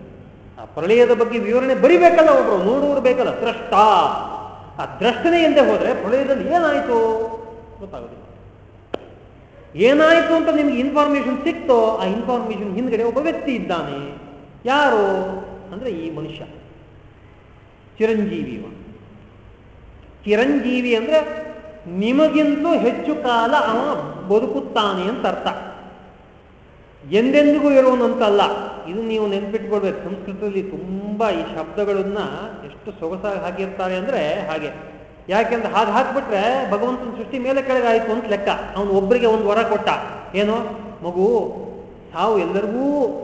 ಆ ಪ್ರಳಯದ ಬಗ್ಗೆ ವಿವರಣೆ ಬರಿಬೇಕಲ್ಲ ಒಬ್ರು ನೋಡುವರು ಬೇಕಲ್ಲ. ದ್ರಷ್ಟ. ಆ ದ್ರಷ್ಟನೆ ಹಿಂದೆ ಹೋದರೆ ಪ್ರಳಯದಲ್ಲಿ ಏನಾಯಿತು? ಗೊತ್ತಾಗೋದಿಲ್ಲ. ಏನಾಯಿತು ಅಂತ ನಿಮ್ಗೆ ಇನ್ಫಾರ್ಮೇಶನ್ ಸಿಕ್ತೋ, ಆ ಇನ್ಫಾರ್ಮೇಶನ್ ಹಿಂದ್ಗಡೆ ಒಬ್ಬ ವ್ಯಕ್ತಿ ಇದ್ದಾನೆ. ಯಾರು? ಅಂದ್ರೆ ಈ ಮನುಷ್ಯ. ಚಿರಂಜೀವಿ ಚಿರಂಜೀವಿ ಅಂದ್ರೆ ನಿಮಗಿಂತಲೂ ಹೆಚ್ಚು ಕಾಲ ಅವ ಬದುಕುತ್ತಾನೆ ಅಂತ ಅರ್ಥ. ಎಂದೆಂದಿಗೂ ಇರುವನಂತಲ್ಲ. ಇದು ನೀವು ನೆನ್ಪಿಟ್ಕೊಳ್ಬೇಕು. ಸಂಸ್ಕೃತದಲ್ಲಿ ತುಂಬಾ ಈ ಶಬ್ದಗಳನ್ನ ಎಷ್ಟು ಸೊಗಸಾಗಿ ಹಾಕಿರ್ತಾರೆ ಅಂದ್ರೆ ಹಾಗೆ. ಯಾಕೆಂದ್ರೆ ಹಾಗೆ ಹಾಕ್ಬಿಟ್ರೆ ಭಗವಂತನ ಸೃಷ್ಟಿ ಮೇಲೆ ಕೆಳಗಾಯಿತು ಅಂತ ಲೆಕ್ಕ. ಅವನು ಒಬ್ಬರಿಗೆ ಒಂದು ವರ ಕೊಟ್ಟ. ಏನೋ? ಮಗು ಸಾವು ಎಲ್ಲರಿಗೂ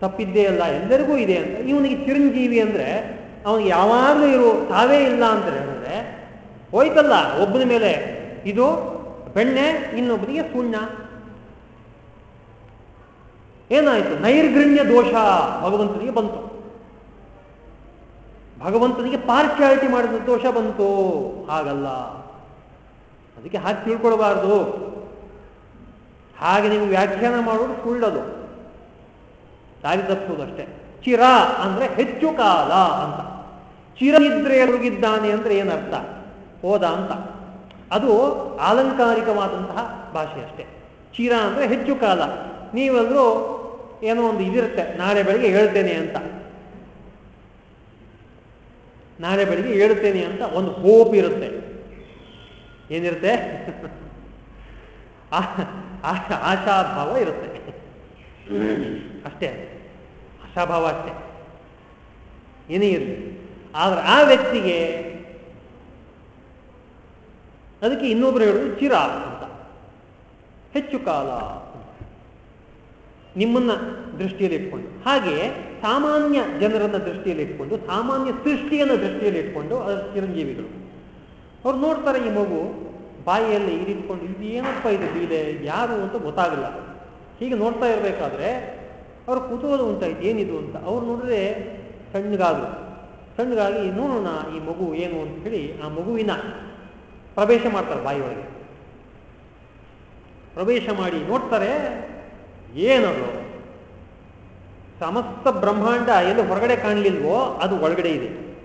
ತಪ್ಪಿದ್ದೇ ಅಲ್ಲ, ಎಲ್ಲರಿಗೂ ಇದೆ ಅಂತ. ಇವನಿಗೆ ಚಿರಂಜೀವಿ ಅಂದ್ರೆ ಅವನಿಗೆ ಯಾವಾಗಲೂ ಇರು ಸಾವೇ ಇಲ್ಲ ಅಂತ ಹೇಳಿದ್ರೆ ಹೋಯ್ತಲ್ಲ ಒಬ್ಬನ ಮೇಲೆ. ಇದು ಬೆಣ್ಣೆ, ಇನ್ನೊಬ್ಬನಿಗೆ ಸುಣ್ಣ. ಏನಾಯಿತು? ನೈರ್ಗಣ್ಯ ದೋಷ ಭಗವಂತನಿಗೆ ಬಂತು. ಭಗವಂತನಿಗೆ ಪಾರ್ಶಿಯಾಲಿಟಿ ಮಾಡಿದ ದೋಷ ಬಂತು. ಹಾಗಲ್ಲ. ಅದಕ್ಕೆ ಹಾಗೆ ತಿಳ್ಕೊಳ್ಬಾರ್ದು. ಹಾಗೆ ನೀವು ವ್ಯಾಖ್ಯಾನ ಮಾಡೋದು ಸುಳ್ಳದು. ದಾರಿ ತಪ್ಪಿಸೋದಷ್ಟೇ ಚಿರ ಅಂದ್ರೆ ಹೆಚ್ಚು ಕಾಲ ಅಂತ. ಚಿರ ನಿದ್ರೆ ಎರುಗಿದ್ದಾನೆ ಅಂದ್ರೆ ಏನರ್ಥ? ಹೋದ ಅಂತ. ಅದು ಆಲಂಕಾರಿಕವಾದಂತಹ ಭಾಷೆ ಅಷ್ಟೇ. ಚೀರ ಅಂದರೆ ಹೆಚ್ಚು ಕಾಲ. ನೀವೆಲ್ಲರೂ ಏನೋ ಒಂದು ಇದಿರುತ್ತೆ, ನಾಳೆ ಬೆಳಿಗ್ಗೆ ಹೇಳ್ತೇನೆ ಅಂತ. ನಾಳೆ ಬೆಳಿಗ್ಗೆ ಹೇಳ್ತೇನೆ ಅಂತ ಒಂದು ಹೋಪ್ ಇರುತ್ತೆ. ಏನಿರುತ್ತೆ? ಆಶಾಭಾವ ಇರುತ್ತೆ. ಅಷ್ಟೇ ಆಶಾಭಾವ ಅಷ್ಟೇ. ಏನೇ ಇರಲಿ. ಆದ್ರೆ ಆ ವ್ಯಕ್ತಿಗೆ ಅದಕ್ಕೆ ಇನ್ನೊಬ್ರು ಹೇಳುದು ಚಿರ ಅಂತ. ಹೆಚ್ಚು ಕಾಲ ನಿಮ್ಮನ್ನ ದೃಷ್ಟಿಯಲ್ಲಿ ಇಟ್ಕೊಂಡು. ಹಾಗೆ ಸಾಮಾನ್ಯ ಜನರನ್ನ ದೃಷ್ಟಿಯಲ್ಲಿ ಇಟ್ಕೊಂಡು, ಸಾಮಾನ್ಯ ಸೃಷ್ಟಿಯನ್ನ ದೃಷ್ಟಿಯಲ್ಲಿ ಇಟ್ಕೊಂಡು ಅದರ ಚಿರಂಜೀವಿಗಳು. ಅವ್ರು ನೋಡ್ತಾರೆ ಈ ಮಗು ಬಾಯಿಯಲ್ಲಿ ಇರಿಟ್ಕೊಂಡು ಇದು ಏನಪ್ಪ ಇದು ಇದೆ ಯಾರು ಅಂತ ಗೊತ್ತಾಗಲ್ಲ. ಹೀಗೆ ನೋಡ್ತಾ ಇರಬೇಕಾದ್ರೆ ಅವ್ರ ಕುತೂಹಲ ಉಂಟಾಯ್ತು, ಏನಿದು ಅಂತ. ಅವ್ರು ನೋಡಿದ್ರೆ ಸಣ್ಣಗಾದ್ರು ಸಣ್ಣಗಾಗಿ, ನೋಡೋಣ ಈ ಮಗು ಏನು ಅಂತ ಹೇಳಿ ಆ ಮಗುವಿನ ಪ್ರವೇಶ ಮಾಡ್ತಾರೆ ಬಾಯಿಯೊಳಗೆ. ಪ್ರವೇಶ ಮಾಡಿ ನೋಡ್ತಾರೆ, ಏನದು? ಸಮಸ್ತ ಬ್ರಹ್ಮಾಂಡ ಎಲ್ಲಿ ಹೊರಗಡೆ ಕಾಣಲಿಲ್ವೋ ಅದು ಒಳಗಡೆ ಇದೆ.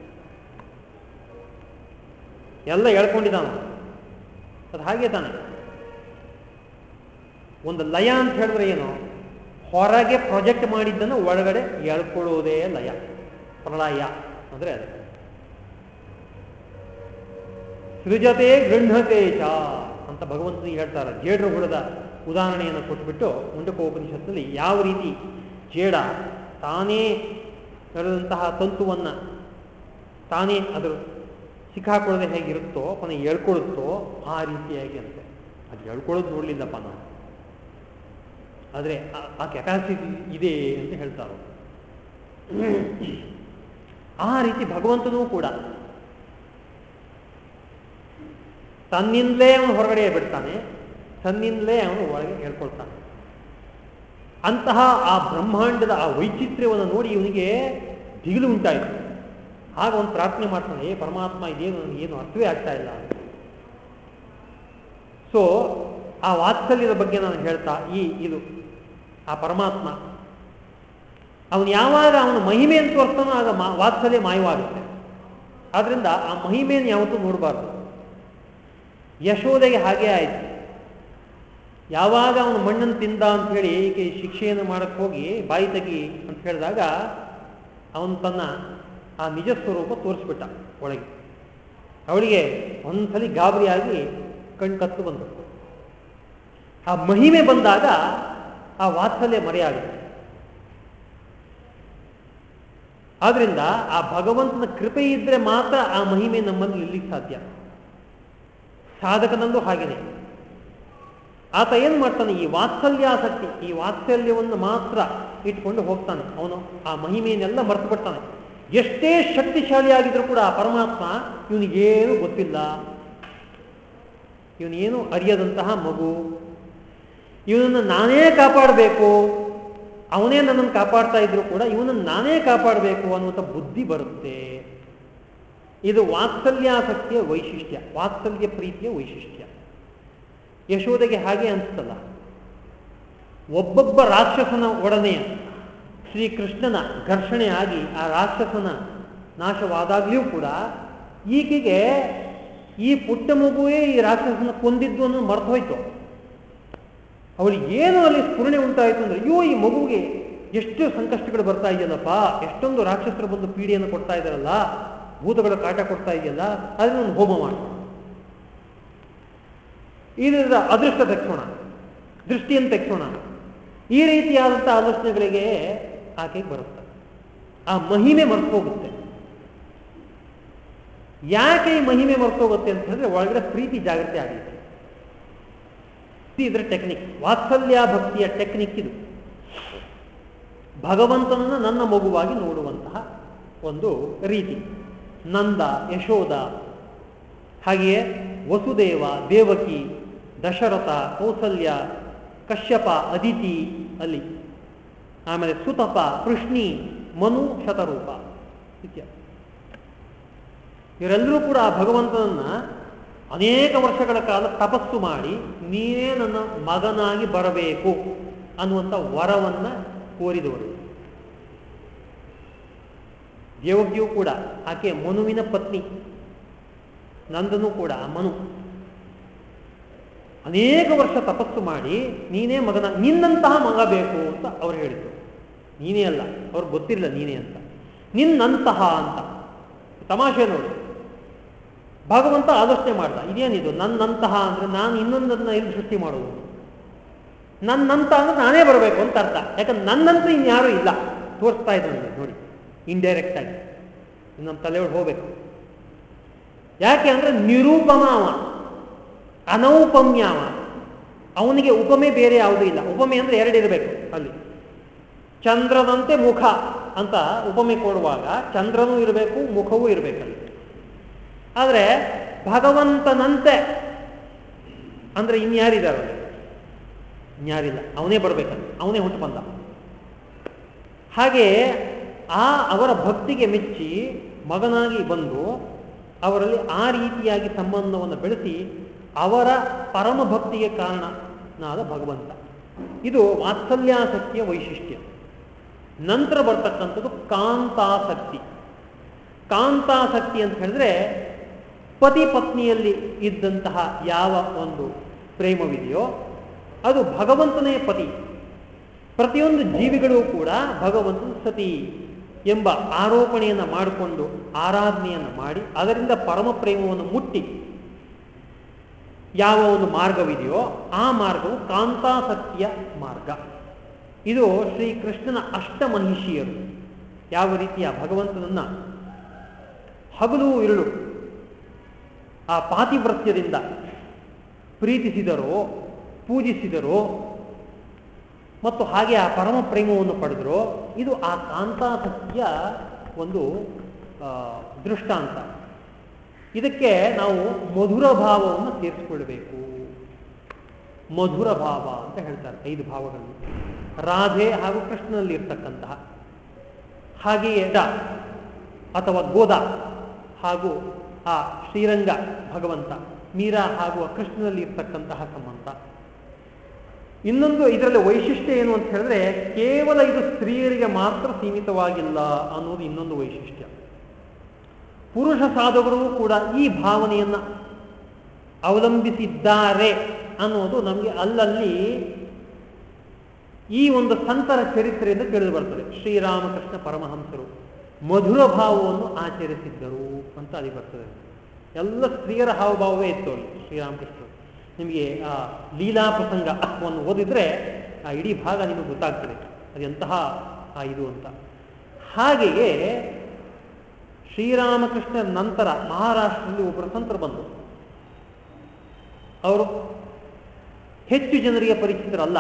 ಎಲ್ಲ ಹೇಳ್ಕೊಂಡಿದ್ದಾನ. ಅದು ಹಾಗೆ ತಾನೆ. ಒಂದು ಲಯ ಅಂತ ಹೇಳಿದ್ರೆ ಏನು? ಹೊರಗೆ ಪ್ರೊಜೆಕ್ಟ್ ಮಾಡಿದ್ದನ್ನು ಒಳಗಡೆ ಎಳ್ಕೊಳ್ಳುವುದೇ ಲಯ. ಪ್ರಳಯ. ಅಂದ್ರೆ ಅದೇ. ಸೃಜತೆ ಗೃಹತೆ ಚ ಅಂತ ಭಗವಂತನಿಗೆ ಹೇಳ್ತಾರೆ. ಜೇಡರ ಹುಳದ ಉದಾಹರಣೆಯನ್ನು ಕೊಟ್ಟುಬಿಟ್ಟು ಮುಂಡಕೋಪನಿಷತ್ತಲ್ಲಿ ಯಾವ ರೀತಿ ಜೇಡ ತಾನೇ ನಡೆದಂತಹ ತಂತುವನ್ನು ತಾನೇ ಅದರ ಸಿಕ್ಕಾಕೊಳ್ಳದೆ ಹೇಗಿರುತ್ತೋ ಕೊನೆ ಹೇಳ್ಕೊಳುತ್ತೋ ಆ ರೀತಿಯಾಗಿ ಅಂತೆ. ಅದು ಹೇಳ್ಕೊಳ್ಳೋದು ನೋಡಲಿಲ್ಲಪ್ಪ ನಾನು. ಆದರೆ ಆ ಕೆಪಾಸಿಟಿ ಇದೆ ಅಂತ ಹೇಳ್ತಾರೆ ಆ ರೀತಿ ಭಗವಂತನೂ ಕೂಡ ತನ್ನಿಂದಲೇ ಅವನು ಹೊರಗಡೆ ಬಿಡ್ತಾನೆ, ತನ್ನಿಂದಲೇ ಅವನು ಒಳಗೆ ಹೇಳ್ಕೊಳ್ತಾನೆ ಅಂತಹ ಆ ಬ್ರಹ್ಮಾಂಡದ ಆ ವೈಚಿತ್ರ್ಯವನ್ನು ನೋಡಿ ಇವನಿಗೆ ದಿಗಿಲು ಉಂಟಾಯಿತು. ಆಗ ಒಂದು ಪ್ರಾರ್ಥನೆ ಮಾಡ್ತಾನೆ, ಏ ಪರಮಾತ್ಮ, ಇದೇನು ಏನು ಅರ್ಥವೇ ಆಗ್ತಾ ಇಲ್ಲ. ಸೊ ಆ ವಾತ್ಸಲ್ಯದ ಬಗ್ಗೆ ನಾನು ಹೇಳ್ತಾ, ಈ ಇದು, ಆ ಪರಮಾತ್ಮ. ಅವನು ಯಾವಾಗ ಅವನ ಮಹಿಮೆಯನ್ನು ತೋರಿಸ್ತಾನೋ ಆಗ ವಾತ್ಸಲ್ಯ ಮಾಯವಾಗುತ್ತೆ. ಆದ್ರಿಂದ ಆ ಮಹಿಮೆಯನ್ನು ಯಾವತ್ತೂ ನೋಡಬಾರ್ದು. ಯಶೋದೆಗೆ ಹಾಗೆ ಆಯಿತು. ಯಾವಾಗ ಅವನು ಮಣ್ಣನ್ನು ತಿಂದ ಅಂತ ಹೇಳಿ ಈಕೆ ಶಿಕ್ಷೆಯನ್ನು ಮಾಡಕ್ಕೆ ಹೋಗಿ ಬಾಯಿ ತೆಗಿ ಅಂತ ಹೇಳಿದಾಗ ಅವನು ತನ್ನ ಆ ನಿಜ ಸ್ವರೂಪ ತೋರಿಸ್ಬಿಟ್ಟ ಒಳಗೆ. ಅವಳಿಗೆ ಒಂದ್ಸಲಿ ಗಾಬರಿಯಾಗಿ ಕಣ್ಕತ್ತು ಬಂತು. ಆ ಮಹಿಮೆ ಬಂದಾಗ ಆ ವಾತ್ಸಲ್ಯ ಮರೆಯಾಗುತ್ತೆ ಆದ್ರಿಂದ ಆ ಭಗವಂತನ ಕೃಪೆ ಇದ್ರೆ ಮಾತ್ರ ಆ ಮಹಿಮೆ ನಮ್ಮಲ್ಲಿ ನಿಲ್ಲಿಕ್ಕೆ ಸಾಧ್ಯ. ಸಾಧಕನಲ್ಲೂ ಹಾಗೆಯೇ ಆತ ಏನು ಮಾಡ್ತಾನೆ? ಈ ವಾತ್ಸಲ್ಯಾಸಕ್ತಿ, ಈ ವಾತ್ಸಲ್ಯವನ್ನು ಮಾತ್ರ ಇಟ್ಕೊಂಡು ಹೋಗ್ತಾನೆ. ಅವನು ಆ ಮಹಿಮೆಯನ್ನೆಲ್ಲ ಮರೆತು ಬಿಡ್ತಾನೆ ಎಷ್ಟೇ ಶಕ್ತಿಶಾಲಿಯಾಗಿದ್ರು ಕೂಡ ಆ ಪರಮಾತ್ಮ ಇವನಿಗೇನು ಗೊತ್ತಿಲ್ಲ. ಇವನೇನು ಅರಿಯದಂತಹ ಮಗು. ಇವನನ್ನು ನಾನೇ ಕಾಪಾಡಬೇಕು. ಅವನೇ ನನ್ನನ್ನು ಕಾಪಾಡ್ತಾ ಇದ್ರು ಕೂಡ ಇವನನ್ನು ನಾನೇ ಕಾಪಾಡಬೇಕು ಅನ್ನುವಂಥ ಬುದ್ಧಿ ಬರುತ್ತೆ. ಇದು ವಾತ್ಸಲ್ಯಾಸಕ್ತಿಯ ವೈಶಿಷ್ಟ್ಯ, ವಾತ್ಸಲ್ಯ ಪ್ರೀತಿಯ ವೈಶಿಷ್ಟ್ಯ. ಯಶೋದೆಗೆ ಹಾಗೆ ಅನಿಸ್ತಲ್ಲ ಒಬ್ಬೊಬ್ಬ ರಾಕ್ಷಸನ ಒಡನೆಯ ಶ್ರೀಕೃಷ್ಣನ ಘರ್ಷಣೆ ಆಗಿ ಆ ರಾಕ್ಷಸನ ನಾಶವಾದಾಗ್ಲೂ ಕೂಡ ಈಕೆಗೆ ಈ ಪುಟ್ಟ ಮಗುವೇ ಈ ರಾಕ್ಷಸನ ಕೊಂದಿದ್ದು ಅನ್ನೋದು ಮರ್ತು ಹೋಯ್ತು ಅವಳಿಗೆ ಏನು ಅಲ್ಲಿ ಸ್ಫುರಣೆ ಉಂಟಾಯಿತು ಅಂದ್ರೆ, ಅಯ್ಯೋ, ಈ ಮಗುವಿಗೆ ಎಷ್ಟು ಸಂಕಷ್ಟಗಳು ಬರ್ತಾ ಇದೆಯಲ್ಲಪ್ಪ, ಎಷ್ಟೊಂದು ರಾಕ್ಷಸರು ಬಂದು ಪೀಡೆಯನ್ನು ಕೊಡ್ತಾ ಇದ್ದಾರಲ್ಲ ಭೂತಗಳ ಕಾಟ ಕೊಡ್ತಾ ಇದೆಯಲ್ಲ, ಅದನ್ನ ಒಂದು ಹೋಮ ಮಾಡ ಇದರಿಂದ ಅದೃಷ್ಟ ತೆಕ್ಸೋಣ ದೃಷ್ಟಿಯನ್ನು ತೆಕ್ಸೋಣ ಈ ರೀತಿಯಾದಂಥ ಆಲೋಚನೆಗಳಿಗೆ ಆಕೆಗೆ ಬರುತ್ತೆ. ಆ ಮಹಿಮೆ ಮರ್ತೋಗುತ್ತೆ. ಯಾಕೆ ಈ ಮಹಿಮೆ ಮರ್ತೋಗುತ್ತೆ ಅಂತ ಹೇಳಿದ್ರೆ ಒಳಗಡೆ ಪ್ರೀತಿ ಜಾಗೃತಿ ಆಗಿದೆ. ಇದರ ಟೆಕ್ನಿಕ್ ವಾತ್ಸಲ್ಯ ಭಕ್ತಿಯ ಟೆಕ್ನಿಕ್ ಇದು. ಭಗವಂತನನ್ನು ನನ್ನ ಮಗುವಾಗಿ ನೋಡುವಂತಹ ಒಂದು ರೀತಿ. ನಂದ, ಯಶೋದ. ಹಾಗೆಯೇ ವಸುದೇವ, ದೇವಕಿ, ದಶರಥ, ಕೌಸಲ್ಯ, ಕಶ್ಯಪ, ಅದಿತಿ ಅಲ್ಲಿ. ಆಮೇಲೆ ಸುತಪ, ಕೃಷ್ಣಿ, ಮನು, ಶತರೂಪ. ಇತ್ಯಾದಿ ಇವರೆಲ್ಲರೂ ಕೂಡ ಆ ಭಗವಂತನನ್ನ ಅನೇಕ ವರ್ಷಗಳ ಕಾಲ ತಪಸ್ಸು ಮಾಡಿ ನೀನೇ ನನ್ನ ಮಗನಾಗಿ ಬರಬೇಕು ಅನ್ನುವಂಥ ವರವನ್ನ ಕೋರಿದವರು. ದೇವಕಿಯೂ ಕೂಡ ಆಕೆ ಮನುವಿನ ಪತ್ನಿ, ನಂದನು ಕೂಡ ಮನು. ಅನೇಕ ವರ್ಷ ತಪಸ್ಸು ಮಾಡಿ ನೀನೇ ಮಗನ, ನಿನ್ನಂತಹ ಮಗ ಬೇಕು ಅಂತ ಅವ್ರು ಹೇಳಿದ್ರು. ನೀನೇ ಅಲ್ಲ ಅವ್ರಿಗೆ ಗೊತ್ತಿಲ್ಲ ನೀನೇ ಅಂತ. ನಿನ್ನಂತಹ ಅಂತ. ತಮಾಷೆ ನೋಡು. ಭಗವಂತ ಆಲೋಚನೆ ಮಾಡ್ದ, ಇದೇನಿದು, ನನ್ನಂತಹ ಅಂದ್ರೆ ನಾನು ಇನ್ನೊಂದನ್ನ ಇಲ್ಲಿ ಸೃಷ್ಟಿ ಮಾಡುವುದು? ನನ್ನಂತ ಅಂದ್ರೆ ನಾನೇ ಬರಬೇಕು ಅಂತ ಅರ್ಥ. ಯಾಕಂದ್ರೆ ನನ್ನಂತ ಇನ್ಯಾರೂ ಇಲ್ಲ. ತೋರಿಸ್ತಾ ಇದ್ದಾನೆ ನೋಡಿ. ಇಂಡೈರೆಕ್ಟ್ ಆಗಿ ನಮ್ಮ ತಲೆಯೊಳಗೆ ಹೋಗ್ಬೇಕು. ಯಾಕೆ ಅಂದ್ರೆ ನಿರೂಪಮಾವ ಅವ, ಅನೌಪಮ್ಯ ಅವ. ಅವನಿಗೆ ಉಪಮೆ ಬೇರೆ ಯಾವುದೂ ಇಲ್ಲ. ಉಪಮೆ ಅಂದ್ರೆ ಎರಡಿರಬೇಕು ಅಲ್ಲಿ. ಚಂದ್ರದಂತೆ ಮುಖ ಅಂತ ಉಪಮೆ ಕೊಡುವಾಗ ಚಂದ್ರನೂ ಇರಬೇಕು, ಮುಖವೂ ಇರಬೇಕಲ್ಲಿ ಆದರೆ ಭಗವಂತನಂತೆ, ಅಂದ್ರೆ ಇನ್ಯಾರಿದ್ದಾರೆ ಇನ್ಯಾರಿಲ್ಲ ಅವನೇ ಬರ್ಬೇಕಂತ ಅವನೇ ಹುಟ್ಟು ಬಂದ. ಹಾಗೆ ಆ ಅವರ ಭಕ್ತಿಗೆ ಮೆಚ್ಚಿ ಮಗನಾಗಿ ಬಂದು ಅವರಲ್ಲಿ ಆ ರೀತಿಯಾಗಿ ಸಂಬಂಧವನ್ನು ಬೆಳೆಸಿ ಅವರ ಪರಮ ಭಕ್ತಿಗೆ ಕಾರಣನಾದ ಭಗವಂತ. ಇದು ವಾತ್ಸಲ್ಯಾಸಕ್ತಿಯ ವೈಶಿಷ್ಟ್ಯ. ನಂತರ ಬರ್ತಕ್ಕಂಥದ್ದು ಕಾಂತಾಸಕ್ತಿ. ಕಾಂತಾಸಕ್ತಿ ಅಂತ ಹೇಳಿದ್ರೆ ಪತಿ ಪತ್ನಿಯಲ್ಲಿ ಇದ್ದಂತಹ ಯಾವ ಒಂದು ಪ್ರೇಮವಿದೆಯೋ ಅದು ಭಗವಂತನೇ ಪತಿ. ಪ್ರತಿಯೊಂದು ಜೀವಿಗಳು ಕೂಡ ಭಗವಂತನ ಸತಿ. ಎಂಬ ಆರೋಪಣೆಯನ್ನು ಮಾಡಿಕೊಂಡು ಆರಾಧನೆಯನ್ನು ಮಾಡಿ ಅದರಿಂದ ಪರಮ ಪ್ರೇಮವನ್ನು ಮುಟ್ಟಿ ಯಾವ ಒಂದು ಮಾರ್ಗವಿದೆಯೋ ಆ ಮಾರ್ಗವು ಕಾಂತಾಸಕ್ತಿಯ ಮಾರ್ಗ. ಇದು ಶ್ರೀಕೃಷ್ಣನ ಅಷ್ಟಮಹಿಷಿಯರು. ಯಾವ ರೀತಿಯ ಭಗವಂತನನ್ನ ಹಗಲು ಇರುಳು ಆ ಪಾತಿವ್ರತ್ಯದಿಂದ ಪ್ರೀತಿಸಿದರೋ, ಪೂಜಿಸಿದರೋ ಮತ್ತು ಹಾಗೆ ಆ ಪರಮ ಪ್ರೇಮವನ್ನು ಪಡೆದರೋ. ಇದು ಆ ಕಾಂತಾಸಕ್ತಿಯ ಒಂದು ದೃಷ್ಟಾಂತ. ಇದಕ್ಕೆ ನಾವು ಮಧುರ ಭಾವವನ್ನು ಸೇರಿಸಿಕೊಳ್ಬೇಕು ಮಧುರ ಭಾವ ಅಂತ ಹೇಳ್ತಾರೆ ಐದು ಭಾವಗಳನ್ನು. ರಾಧೆ ಹಾಗೂ ಕೃಷ್ಣನಲ್ಲಿ ಇರ್ತಕ್ಕಂತಹ. ಹಾಗೆಯೇ ಅಥವಾ ಗೋದ ಹಾಗೂ ಆ ಶ್ರೀರಂಗ ಭಗವಂತ, ಮೀರಾ ಹಾಗೂ ಕೃಷ್ಣನಲ್ಲಿ ಇರ್ತಕ್ಕಂತಹ ಸಂಬಂಧ ಇನ್ನೊಂದು ಇದರಲ್ಲಿ ವೈಶಿಷ್ಟ್ಯ ಏನು ಅಂತ ಹೇಳಿದ್ರೆ ಕೇವಲ ಇದು ಸ್ತ್ರೀಯರಿಗೆ ಮಾತ್ರ ಸೀಮಿತವಾಗಿಲ್ಲ ಅನ್ನೋದು ಇನ್ನೊಂದು ವೈಶಿಷ್ಟ್ಯ. ಪುರುಷ ಸಾಧಕರು ಕೂಡ ಈ ಭಾವನೆಯನ್ನ ಅವಲಂಬಿಸಿದ್ದಾರೆ ಅನ್ನೋದು ನಮಗೆ ಅಲ್ಲಲ್ಲಿ ಈ ಒಂದು ಸಂತರ ಚರಿತ್ರೆಯಿಂದ ತಿಳಿದು ಬರ್ತದೆ. ಶ್ರೀರಾಮಕೃಷ್ಣ ಪರಮಹಂಸರು ಮಧುರ ಭಾವವನ್ನು ಆಚರಿಸಿದ್ದರು ಅಂತ ಅಲ್ಲಿ ಬರ್ತದೆ. ಎಲ್ಲ ಸ್ತ್ರೀಯರ ಹಾವಭಾವವೇ ಇತ್ತು ಅಲ್ಲಿ ಶ್ರೀರಾಮಕೃಷ್ಣರು. ನಿಮಗೆ ಆ ಲೀಲಾ ಪ್ರಸಂಗವನ್ನು ಓದಿದ್ರೆ ಆ ಇಡೀ ಭಾಗ ನಿಮಗೆ ಗೊತ್ತಾಗ್ತದೆ. ಅದೆಂತಹ ಆ ಇದು ಅಂತ. ಹಾಗೆಯೇ ಶ್ರೀರಾಮಕೃಷ್ಣ ನಂತರ ಮಹಾರಾಷ್ಟ್ರದಲ್ಲಿ ಒಬ್ಬರು ಸಂತರು ಬಂದರು ಅವರು ಹೆಚ್ಚು ಜನರಿಗೆ ಪರಿಚಿತರಲ್ಲ.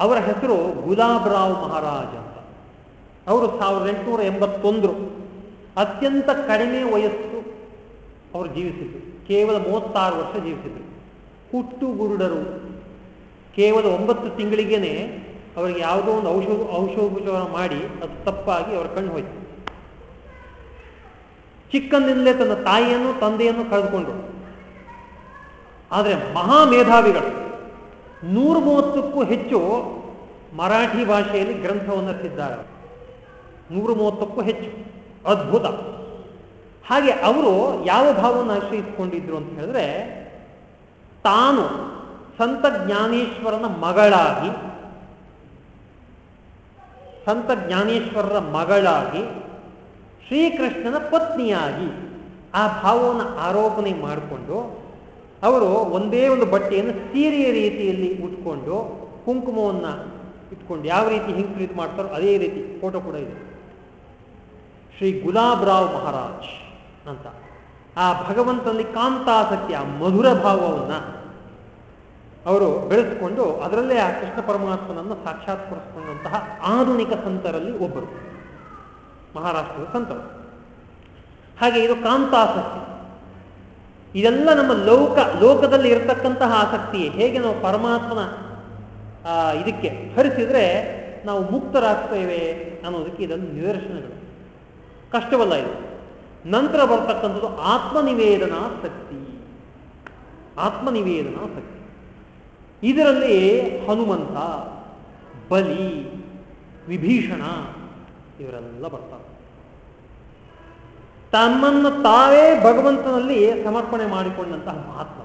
ಅವರ ಹೆಸರು ಗುಲಾಬ್ರಾವ್ ಮಹಾರಾಜ ಅಂತ. ಅವರು ಸಾವಿರದ ಎಂಟುನೂರ ಎಂಬತ್ತೊಂದರು ಅತ್ಯಂತ ಕಡಿಮೆ ವಯಸ್ಸು ಅವರು ಜೀವಿಸಿದ್ರು ಕೇವಲ ಮೂವತ್ತಾರು ವರ್ಷ ಜೀವಿಸಿದರು. ಹುಟ್ಟು ಗುರುಡರು. ಕೇವಲ ಒಂಬತ್ತು ತಿಂಗಳಿಗೇನೆ ಅವರಿಗೆ ಯಾವುದೋ ಒಂದು ಔಷಧ ಔಷಧೋಪಚಾರ ಮಾಡಿ ಅದು ತಪ್ಪಾಗಿ ಅವರ ಕಣ್ಣು ಹೋಯ್ತು. ಚಿಕ್ಕಂದಿನಲ್ಲೇ ತನ್ನ ತಾಯಿಯನ್ನು, ತಂದೆಯನ್ನು ಕಳೆದುಕೊಂಡರು. ಆದರೆ ಮಹಾ ಮೇಧಾವಿಗಳು ನೂರ ಮೂವತ್ತಕ್ಕೂ ಹೆಚ್ಚು ಮರಾಠಿ ಭಾಷೆಯಲ್ಲಿ ಗ್ರಂಥವನ್ನು ರಚಿಸಿದ್ದಾರೆ ನೂರ ಮೂವತ್ತಕ್ಕೂ ಹೆಚ್ಚು ಅದ್ಭುತ. ಹಾಗೆ ಅವರು ಯಾವ ಭಾವವನ್ನು ಆಶ್ರಯಿಸಿಕೊಂಡಿದ್ರು ಅಂತ ಹೇಳಿದ್ರೆ, ತಾನು ಸಂತ ಜ್ಞಾನೇಶ್ವರನ ಮಗಳಾಗಿ, ಸಂತ ಜ್ಞಾನೇಶ್ವರರ ಮಗಳಾಗಿ, ಶ್ರೀಕೃಷ್ಣನ ಪತ್ನಿಯಾಗಿ ಆ ಭಾವವನ್ನು ಆರೋಪಣೆ ಮಾಡಿಕೊಂಡು, ಅವರು ಒಂದೇ ಒಂದು ಬಟ್ಟೆಯನ್ನು ಸೀರೆಯ ರೀತಿಯಲ್ಲಿ ಉಟ್ಕೊಂಡು ಕುಂಕುಮವನ್ನು ಇಟ್ಕೊಂಡು ಯಾವ ರೀತಿ ಇದು ಮಾಡ್ತಾರೋ ಅದೇ ರೀತಿ ಫೋಟೋ ಕೂಡ ಇದೆ. ಶ್ರೀ ಗುಲಾಬ್ ರಾವ್ ಮಹಾರಾಜ್. ಅಂತ. ಆ ಭಗವಂತನಲ್ಲಿ ಕಾಂತಾಸಕ್ತಿ, ಆ ಮಧುರ ಭಾವವನ್ನು ಅವರು ಬೆಳೆಸಿಕೊಂಡು ಅದರಲ್ಲೇ ಆ ಕೃಷ್ಣ ಪರಮಾತ್ಮನನ್ನು ಸಾಕ್ಷಾತ್ಕರಿಸಿಕೊಂಡಂತಹ ಆಧುನಿಕ ಸಂತರಲ್ಲಿ ಒಬ್ಬರು. ಮಹಾರಾಷ್ಟ್ರದ ಸಂತರು. ಹಾಗೆ ಇದು ಕಾಂತಾಸಕ್ತಿ. ಇದೆಲ್ಲ ನಮ್ಮ ಲೋಕ, ಲೋಕದಲ್ಲಿ ಇರತಕ್ಕಂತಹ ಆಸಕ್ತಿ. ಹೇಗೆ ನಾವು ಪರಮಾತ್ಮನ ಇದಕ್ಕೆ ಹರಿಸಿದ್ರೆ ನಾವು ಮುಕ್ತರಾಗ್ತೇವೆ ಅನ್ನೋದಕ್ಕೆ ಇದನ್ನು ನಿದರ್ಶನಗಳು. ಕಷ್ಟವಲ್ಲ ಇದು. ನಂತರ ಬರ್ತಕ್ಕಂಥದ್ದು ಆತ್ಮನಿವೇದನಾ ಶಕ್ತಿ. ಆತ್ಮನಿವೇದನಾ ಶಕ್ತಿ. ಇದರಲ್ಲಿ ಹನುಮಂತ, ಬಲಿ, ವಿಭೀಷಣ ಇವರೆಲ್ಲ ಬರ್ತಾರೆ. ತಮ್ಮನ್ನು ತಾವೇ ಭಗವಂತನಲ್ಲಿ ಸಮರ್ಪಣೆ ಮಾಡಿಕೊಂಡಂತಹ ಮಹಾತ್ಮ.